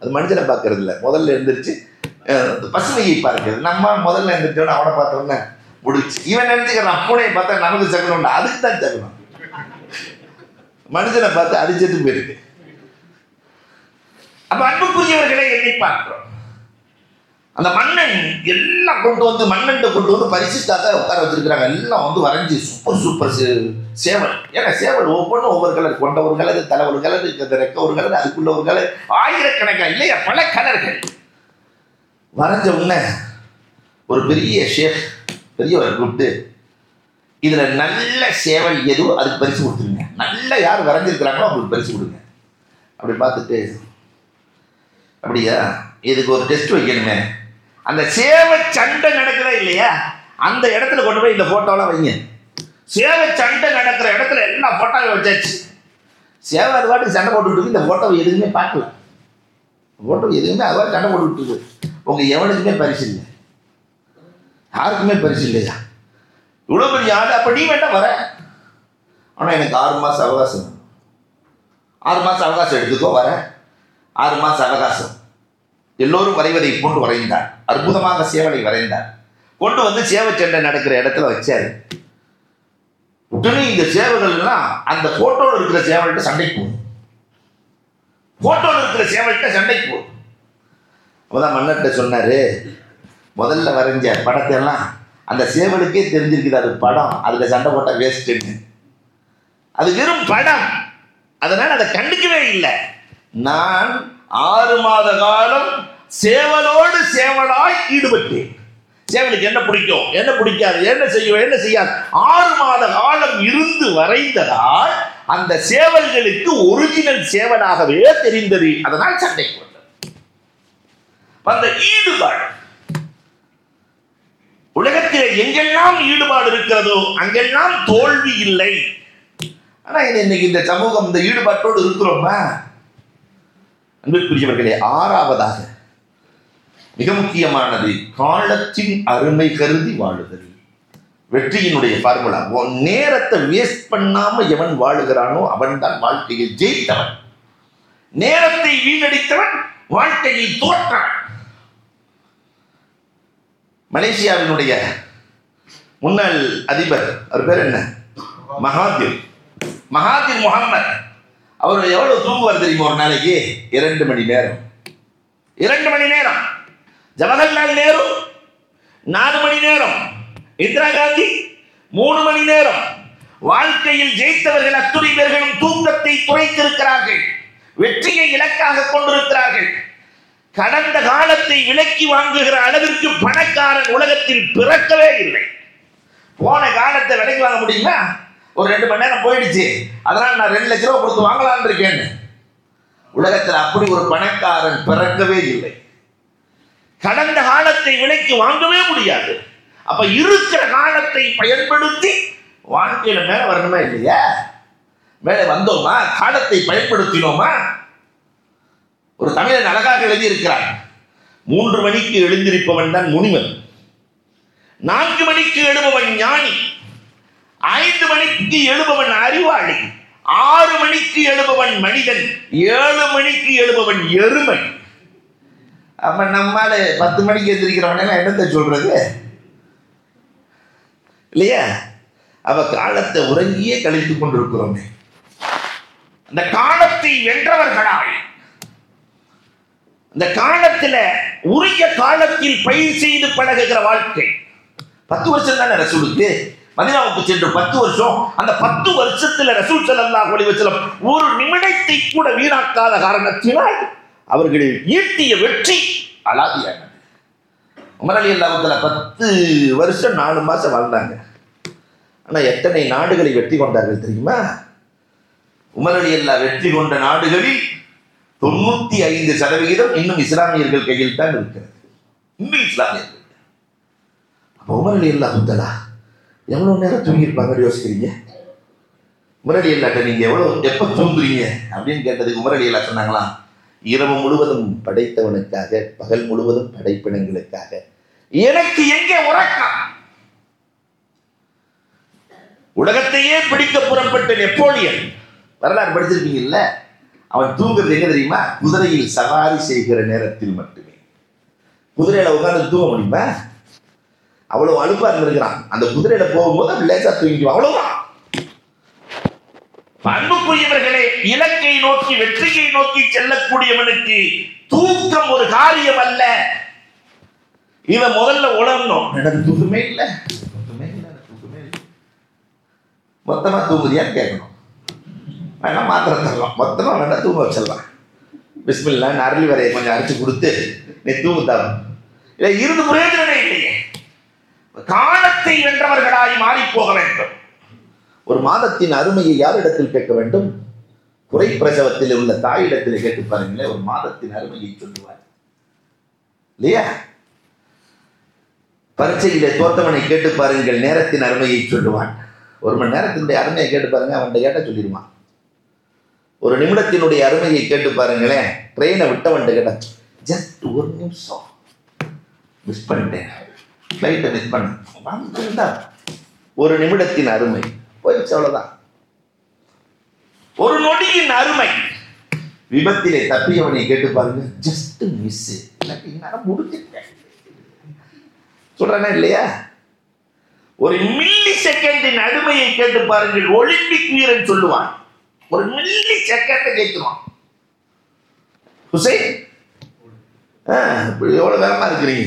அது மனுஷனை பார்க்கறது இல்லை முதல்ல எழுந்திரிச்சு பசுமையை பார்க்கிறது. நம்ம முதல்ல எழுந்திரிச்சோட அவனை பார்த்தோன்னே முடிச்சு இவன் நினைச்சுக்கிறான் பூனையை பார்த்தா நமக்கு சகனம்டா அதுக்கு தான் சகுனம் மனுஷனை பார்த்து அடிச்சது போயிருக்கு. அப்ப அன்புக்குரியவர்களை எண்ணி பார்க்கிறோம். அந்த மன்னன் எல்லாம் கொண்டு வந்து மன்னன் கொண்டு வந்து பரிசுக்காக உட்கார வச்சிருக்கிறாங்க. எல்லாம் வந்து வரைஞ்சி சூப்பர் சூப்பர் சேவல். ஏன்னா சேவல் ஒவ்வொன்றும் ஒவ்வொரு கலர் கொண்ட ஒரு கலர் தலை ஒரு கலர் இந்த ரெக்க ஒரு கலர் அதுக்குள்ள ஒரு கலர் ஆயிரக்கணக்காக இல்லையா பல கலர்கள் வரைஞ்ச உடனே ஒரு பெரிய ஷேஃப் ஒரு கூப்பிட்டு இதில் நல்ல சேவல் எதுவோ அதுக்கு பரிசு கொடுத்துருங்க. நல்ல யார் வரைஞ்சிருக்கிறாங்களோ அவங்களுக்கு பரிசு கொடுங்க. அப்படி பார்த்துட்டு அப்படியா? இதுக்கு ஒரு டெஸ்ட் வைக்கணுமே. அந்த சேவை சண்டை நடக்குதா இல்லையா? அந்த இடத்துல கொண்டு போய் இந்த ஃபோட்டோலாம் வைங்க. சேவை சண்டை நடக்கிற இடத்துல எல்லா ஃபோட்டோவை வச்சாச்சு. சேவை அது பாட்டுக்கு சண்டை போட்டுக்கிட்டு இருக்கு, இந்த ஃபோட்டோவை எதுவுமே பார்க்கல. ஃபோட்டோ எதுவுமே அது சண்டை போட்டுக்கிட்டு இருக்கு. உங்கள் எவனுக்குமே பரிசு இல்லை. யாருக்குமே பரிசு இல்லையா? இவ்வளோ பெரிய ஆள் அப்போ நீ வேண்டாம் வர. ஆனால் எனக்கு ஆறு மாதம் அவகாசம். ஆறு மாதம் அவகாசம் எடுத்துக்கோ வர. ஆறு மாதம் அவகாசம். எல்லோரும் வரைவதை போன்று வரைந்தார். அற்புதமாக சேவலை வரைந்தார். கொண்டு வந்து சேவை சண்டை நடக்கிற இடத்துல வச்சார். உடனே இந்த சேவைகள் அந்த ஃபோட்டோவில் இருக்கிற சேவல்கிட்ட சண்டைக்கு போகும் ஃபோட்டோவில் இருக்கிற சேவல்கிட்ட சண்டைக்கு போகும் அப்பதான் மன்னர்கிட்ட சொன்னார் முதல்ல வரைஞ்ச படத்தெல்லாம் அந்த சேவலுக்கே தெரிஞ்சிருக்குது அது படம். அதில் சண்டை போட்டால் வேஸ்ட்டுன்னு அது வெறும் படம். அதனால் அதை கண்டுக்கவே இல்லை. நான் ஆறு மாத காலம் சேவலோடு சேவலாய் ஈடுபட்டேன். சேவலுக்கு என்ன பிடிக்கும்? என்ன பிடிக்காது? என்ன செய்யும்? என்ன செய்யாது? ஆறு மாத காலம் இருந்து வரைந்ததால் அந்த சேவல்களுக்கு ஒரிஜினல் சேவலாகவே தெரிந்தது. அதனால் சண்டை வந்த அந்த ஈடுபாடு. உலகத்தில் எங்கெல்லாம் ஈடுபாடு இருக்கிறதோ அங்கெல்லாம் தோல்வி இல்லை. ஆனா இன்னைக்கு இந்த சமூகம் இந்த ஈடுபாட்டோடு இருக்கிறோமா? அன்பிற்குரியவர்களே ஆறாவதாக மிக முக்கியமானது காலத்தின் அருமை கருதி வாழுதல். வெற்றியினுடைய பார்முலா நேரத்தை வேஸ்ட் பண்ணாம எவன் வாழுகிறானோ அவன் தான் வாழ்க்கையில் ஜெயித்தவன். நேரத்தை வீணடித்தவன் வாழ்க்கையில் தோற்றவன் மலேசியாவினுடைய முன்னாள் அதிபர் அவர் பேர் என்ன? மகாதீர். மகாதீர் முகமது அவர் எவ்வளவு தூங்குவார் தெரியுமா ஒரு நாளைக்கு? இரண்டு மணி நேரம். இரண்டு மணி நேரம். ஜவஹர்லால் நேரு நாலு மணி நேரம். இந்திரா காந்தி மூணு மணி நேரம். வாழ்க்கையில் ஜெயித்தவர்கள் அத்துணை பேர்களும் தூக்கத்தை குறைத்திருக்கிறார்கள் வெற்றியை இலக்காக கொண்டிருக்கிறார்கள். கடந்த காலத்தை விலக்கி வாங்குகிற அளவிற்கு பணக்காரன் உலகத்தில் பிறக்கவே இல்லை. போன காலத்தை விலைக்கு வாங்க முடியுமா? ஒரு ரெண்டு மணி நேரம் போயிடுச்சு. அதனால நான் ரெண்டு லட்ச ரூபா கொடுத்து வாங்கலான் இருக்கேன்னு. உலகத்தில் அப்படி ஒரு பணக்காரன் பிறக்கவே இல்லை. கடந்த காலத்தை விலைக்கு வாங்கவே முடியாது. அப்ப இருக்கிற காலத்தை பயன்படுத்தி வாழ்க்கையில மேல வரணுமா இல்லையா? மேலே வந்தோமா? காலத்தை பயன்படுத்தினோமா? ஒரு தமிழன் அழகாக எழுதியிருக்கிறார். மூன்று மணிக்கு எழுந்திருப்பவன் தான் முனிவன். நான்கு மணிக்கு எழுபவன் ஞானி. ஐந்து மணிக்கு எழுபவன் அறிவாளி. ஆறு மணிக்கு எழுபவன் மனிதன். ஏழு மணிக்கு எழுபவன் எருமை. அப்ப நம்மால பத்து மணிக்கு எழுந்திருக்கிறவன் என்னத்தை சொல்றது? இல்லையா? அவ காலத்தை உறங்கியே கழித்துக் கொண்டிருக்கிறோமே. அந்த காலத்தை வென்றவர்களாய் இந்த காலத்துல உரிய காலத்தில் பயிர் செய்து பழகுகிற வாழ்க்கை. பத்து வருஷம் தானே ரசூலுக்கு? மதினாவுக்கு சென்று பத்து வருஷம். அந்த பத்து வருஷத்துல ரசூல் செல்லல்லா அலைஹி ஒரு நிமிடத்தை கூட வீணாக்காத காரணத்தினால் அவர்கள் ஈட்டிய வெற்றி அலாதியானது. உமர் அலி பத்து வருஷம் நாலு மாசம் வாழ்ந்தாங்க. ஆனா எத்தனை நாடுகளை வெற்றி கொண்டார்கள் தெரியுமா? உமர் அலி அல்லா வெற்றி கொண்ட நாடுகளில் தொண்ணூத்தி ஐந்து சதவிகிதம் இன்னும் இஸ்லாமியர்கள் கையில் தான் இருக்கிறது. இன்னும் இஸ்லாமியர்கள். அப்போ உமரடி இல்லா முத்தலா நேரம் தூங்கியிருப்பாங்க யோசிக்கிறீங்க? உமரடி இல்லாட்ட நீங்கள் நீங்க எப்போ எப்ப தூங்குறீங்க? அப்படின்னு கேட்டதுக்கு உமரடி இல்லா சொன்னாங்களா? சொன்னாங்களாம் இரவு முழுவதும் படைத்தவனுக்காக பகல் முழுவதும் படைப்பினங்களுக்காக. எனக்கு எங்கே உறக்கம்? உலகத்தையே பிடிக்க புறப்பட்ட நெப்போலியன் வரலாறு படிச்சிருக்கீங்கல்ல அவன் தூங்குறது எங்க தெரியுமா? குதிரையில் சவாரி செய்கிற நேரத்தில் மட்டுமே. குதிரையில உட்கார்ந்து தூங்க முடியுமா? அவ்வளவு அழுப்பா இருந்திருக்கிறான். அந்த குதிரையில போகும்போது லேசா தூங்கிடுவான். அவ்வளவுதான். அன்புக்குரியவர்களே இலக்கை நோக்கி வெற்றியை நோக்கி செல்லக்கூடியவனுக்கு தூக்கம் ஒரு காரியம் அல்ல. இவன் முதல்ல உணரணும் எனக்கு தூக்கமே இல்லை. தூக்கமே இல்லை தூக்கமே இல்லை. மொத்தமா தூங்குறியான்னு கேட்கணும். வேணால் மாத்திரை தரலாம். மொத்தமாக வேணால் தூங்க வச்சிடலாம். பிஸ்மில்லா அரளி வரையை கொஞ்சம் அரைச்சி கொடுத்து நீ தூங்குத்தாவும் இல்லை இருந்து பிரயோஜனமே இல்லையே. காலத்தை வென்றவர்களாய் மாறி போக வேண்டும். ஒரு மாதத்தின் அருமையை யாரிடத்தில் கேட்க வேண்டும்? குறை பிரசவத்தில் உள்ள தாயிடத்தில் கேட்டு பாருங்களேன் ஒரு மாதத்தின் அருமையை சொல்லுவார். இல்லையா? பரீட்சையிலே தோத்தவனை கேட்டு பாருங்கள் நேரத்தின் அருமையை சொல்லுவான். ஒரு மணி நேரத்தினுடைய அருமையை கேட்டு பாருங்க அவன்கிட்ட கேட்ட சொல்லிடுவான். ஒரு நிமிடத்தினுடைய அருமையை கேட்டு பாருங்களேன். ட்ரெயினை விட்டவன்ட்ட கேட்ட ஜஸ்ட் ஒரு நிமிஷம். மிஸ் பண்ணிட்டேன். ஃப்ளைட்டை மிஸ் பண்ண ஒரு நிமிடத்தின் அருமை. போயிடுச்சு அவ்வளோதான் ஒரு நொடியின் அருமை. விபத்திலே தப்பியவனை கேட்டு பாருங்க ஜஸ்ட் மிஸ் இல்லாட்டி முடிஞ்சிட்டேன் சொல்றானா இல்லையா? ஒரு மில்லி செகண்டின் அருமையை கேட்டு பாருங்கள். ஒலிம்பிக் வீரன் சொல்லுவான் ஒரு மில்லி செகண்ட் ஜெயிச்சிருவான். ஹுசைன்? எவ்வளோ இப்படி எவ்வளவு வேகமா இருக்கிறீங்க?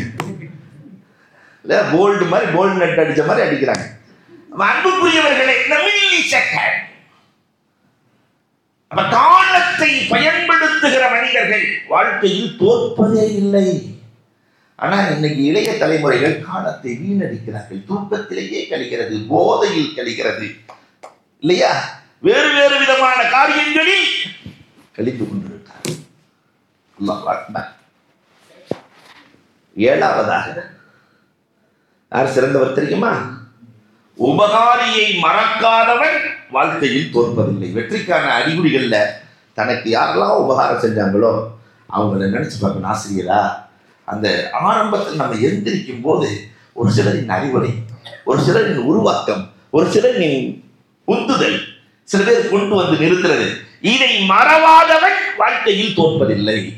இல்லை போல்டு மாதிரி போல்டு நெட் அடித்த மாதிரி அடிக்கிறாங்க. அன்புக்குரியவர்களை அன்புக்குரியவர்களே இந்த மில்லி செகண்ட் அப்ப காலத்தை பயன்படுத்துகிற மனிதர்கள் வாழ்க்கையில் தோற்பதே இல்லை. ஆனா இன்னைக்கு இளைய தலைமுறைகள் காலத்தை வீணடிக்கிறார்கள். தூக்கத்திலேயே கழிக்கிறது போதையில் கழிக்கிறது. இல்லையா? வேறு வேறு விதமான காரியங்களில் கழித்துக் கொண்டிருக்கிறார். ஏழாவதாக யார் சிறந்தவர் தெரியுமா? உபகாரியை மறக்காதவன் வாழ்க்கையில் தோற்பதில்லை வெற்றிக்கான அறிகுறிகள்ல தனக்கு யாரெல்லாம் உபகாரம் செஞ்சாங்களோ அவங்கள நினைச்சு பார்க்கணும் ஆசிரியரா? அந்த ஆரம்பத்தில் நம்ம எந்திரிக்கும் போது ஒரு சிலரின் அறிவுரை ஒரு சிலரின் உருவாக்கம் ஒரு சிலரின் உந்துதல் சில பேர் கொண்டு வந்து நிறுத்துறது. இதை மறவாதவன் வாழ்க்கையில் தோற்பதில்லை.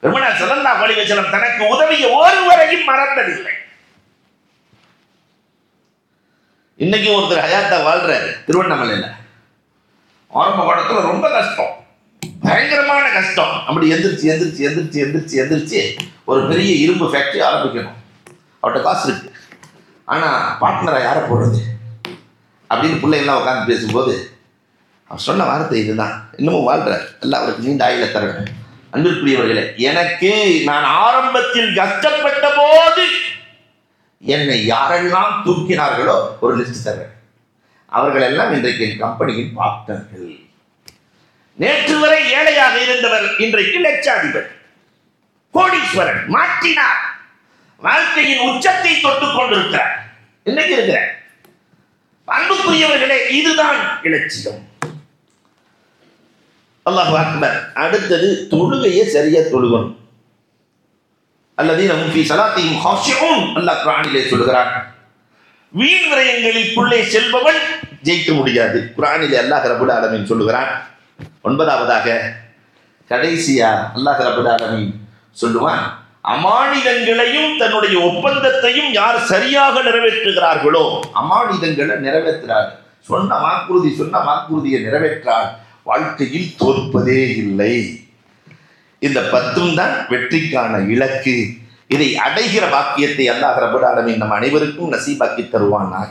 பெருமனார் சதந்தா பலிவச்சலம் தனக்கு உதவிய ஒருவரையும் மறந்ததில்லை. இன்னைக்கு ஒருத்தர் ஹயாத்தா வாழ்றாரு திருவண்ணாமலையில. ஆரம்ப காலத்துல ரொம்ப கஷ்டம். பயங்கரமான கஷ்டம். அப்படி எந்திரிச்சு எந்திரிச்சு எந்திரிச்சு எந்திரிச்சு எந்திரிச்சு ஒரு பெரிய இரும்பு ஃபேக்டரி ஆரம்பிக்கணும். அவர்கிட்ட காசு இருக்கு. ஆனா பார்ட்னரை யாரை போடுறது? அப்படின்னு பிள்ளைங்களாம் உட்காந்து பேசும்போது அவர் சொன்ன வார்த்தை இதுதான். இன்னமும் வாழ்கிறார் எல்லாம் அவருக்கு நீண்ட ஆயில தரணும் அன்பிற்குரியவர்களே எனக்கு நான் ஆரம்பத்தில் கஷ்டப்பட்ட போது என்னை யாரெல்லாம் தூக்கினார்களோ ஒரு லிஸ்ட் தர்றேன். அவர்களெல்லாம் இன்றைக்கு என் கம்பெனியின் பார்ட்னர்கள் நேற்று வரை ஏழையாக இருந்தவர் இன்றைக்கு லட்சாதிபர். கோடீஸ்வரன் மாற்றினார் வாழ்க்கையின் உச்சத்தை தொட்டுக் கொண்டிருக்கிறார். இன்னைக்கு இருக்கிற அன்புக்குரியவர்களே இதுதான் இலட்சியம். அல்லாஹ் அக்பர் அடுத்தது தொழுகையை சரியா தொழுகணும். அல்லது ஃபீ சலாத்தையும் ஹாஷியூன் அல்லாஹ் குரானிலே சொல்கிறான் வீண் விரயங்களில் புள்ளே செல்பவன் ஜெயிக்க முடியாது. குரானிலே அல்லாஹ் ரபுல் ஆலமின் சொல்லுகிறான். ஒன்பதாவதாக கடைசியா அல்லாஹ் ரபுல் ஆலமின் சொல்லுவான் அமானிதங்களையும் தன்னுடைய ஒப்பந்தத்தையும் யார் சரியாக நிறைவேற்றுகிறார்களோ அமானிதங்களை நிறைவேற்றுறார் சொன்ன வாக்குறுதி சொன்ன வாக்குறுதியை நிறைவேற்றால் வாழ்க்கையில் தோற்பதே இல்லை. இந்த பத்தும் தான் வெற்றிக்கான இலக்கு. இதை அடைகிற பாக்கியத்தை அல்லாஹ் ரபுல் ஆலமீன் நம் அனைவருக்கும் நசீபாக்கி தருவானாக.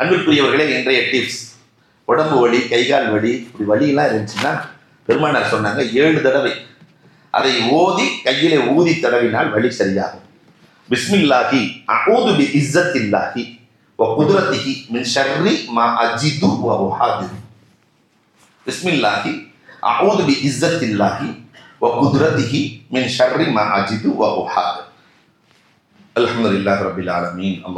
அன்பிற்குரியவர்களே இன்றைய டிப்ஸ் உடம்பு வலி கைகால் வலி இப்படி வலியெல்லாம் இருந்துச்சுன்னா பெருமானார் சொன்னாங்க ஏழு தடவை. அதை ஓதி கையிலே ஊதி தடவினால் வழி சரியாகும். பிஸ்மில்லாஹி அஊது பி இஸ்ஸத்தில்லாஹி வ குதுரத்திஹி மின் ஷர்ரி மா அஜிது வ உஹாதிரு. பிஸ்மில்லாஹி அஊது பி இஸ்ஸத்தில்லாஹி வ குதுரத்திஹி மின் ஷர்ரி மா அஜிது வ உஹாதிரு. அல்ஹம்துலில்லாஹி ரப்பில் ஆலமீன். அல்லாஹ்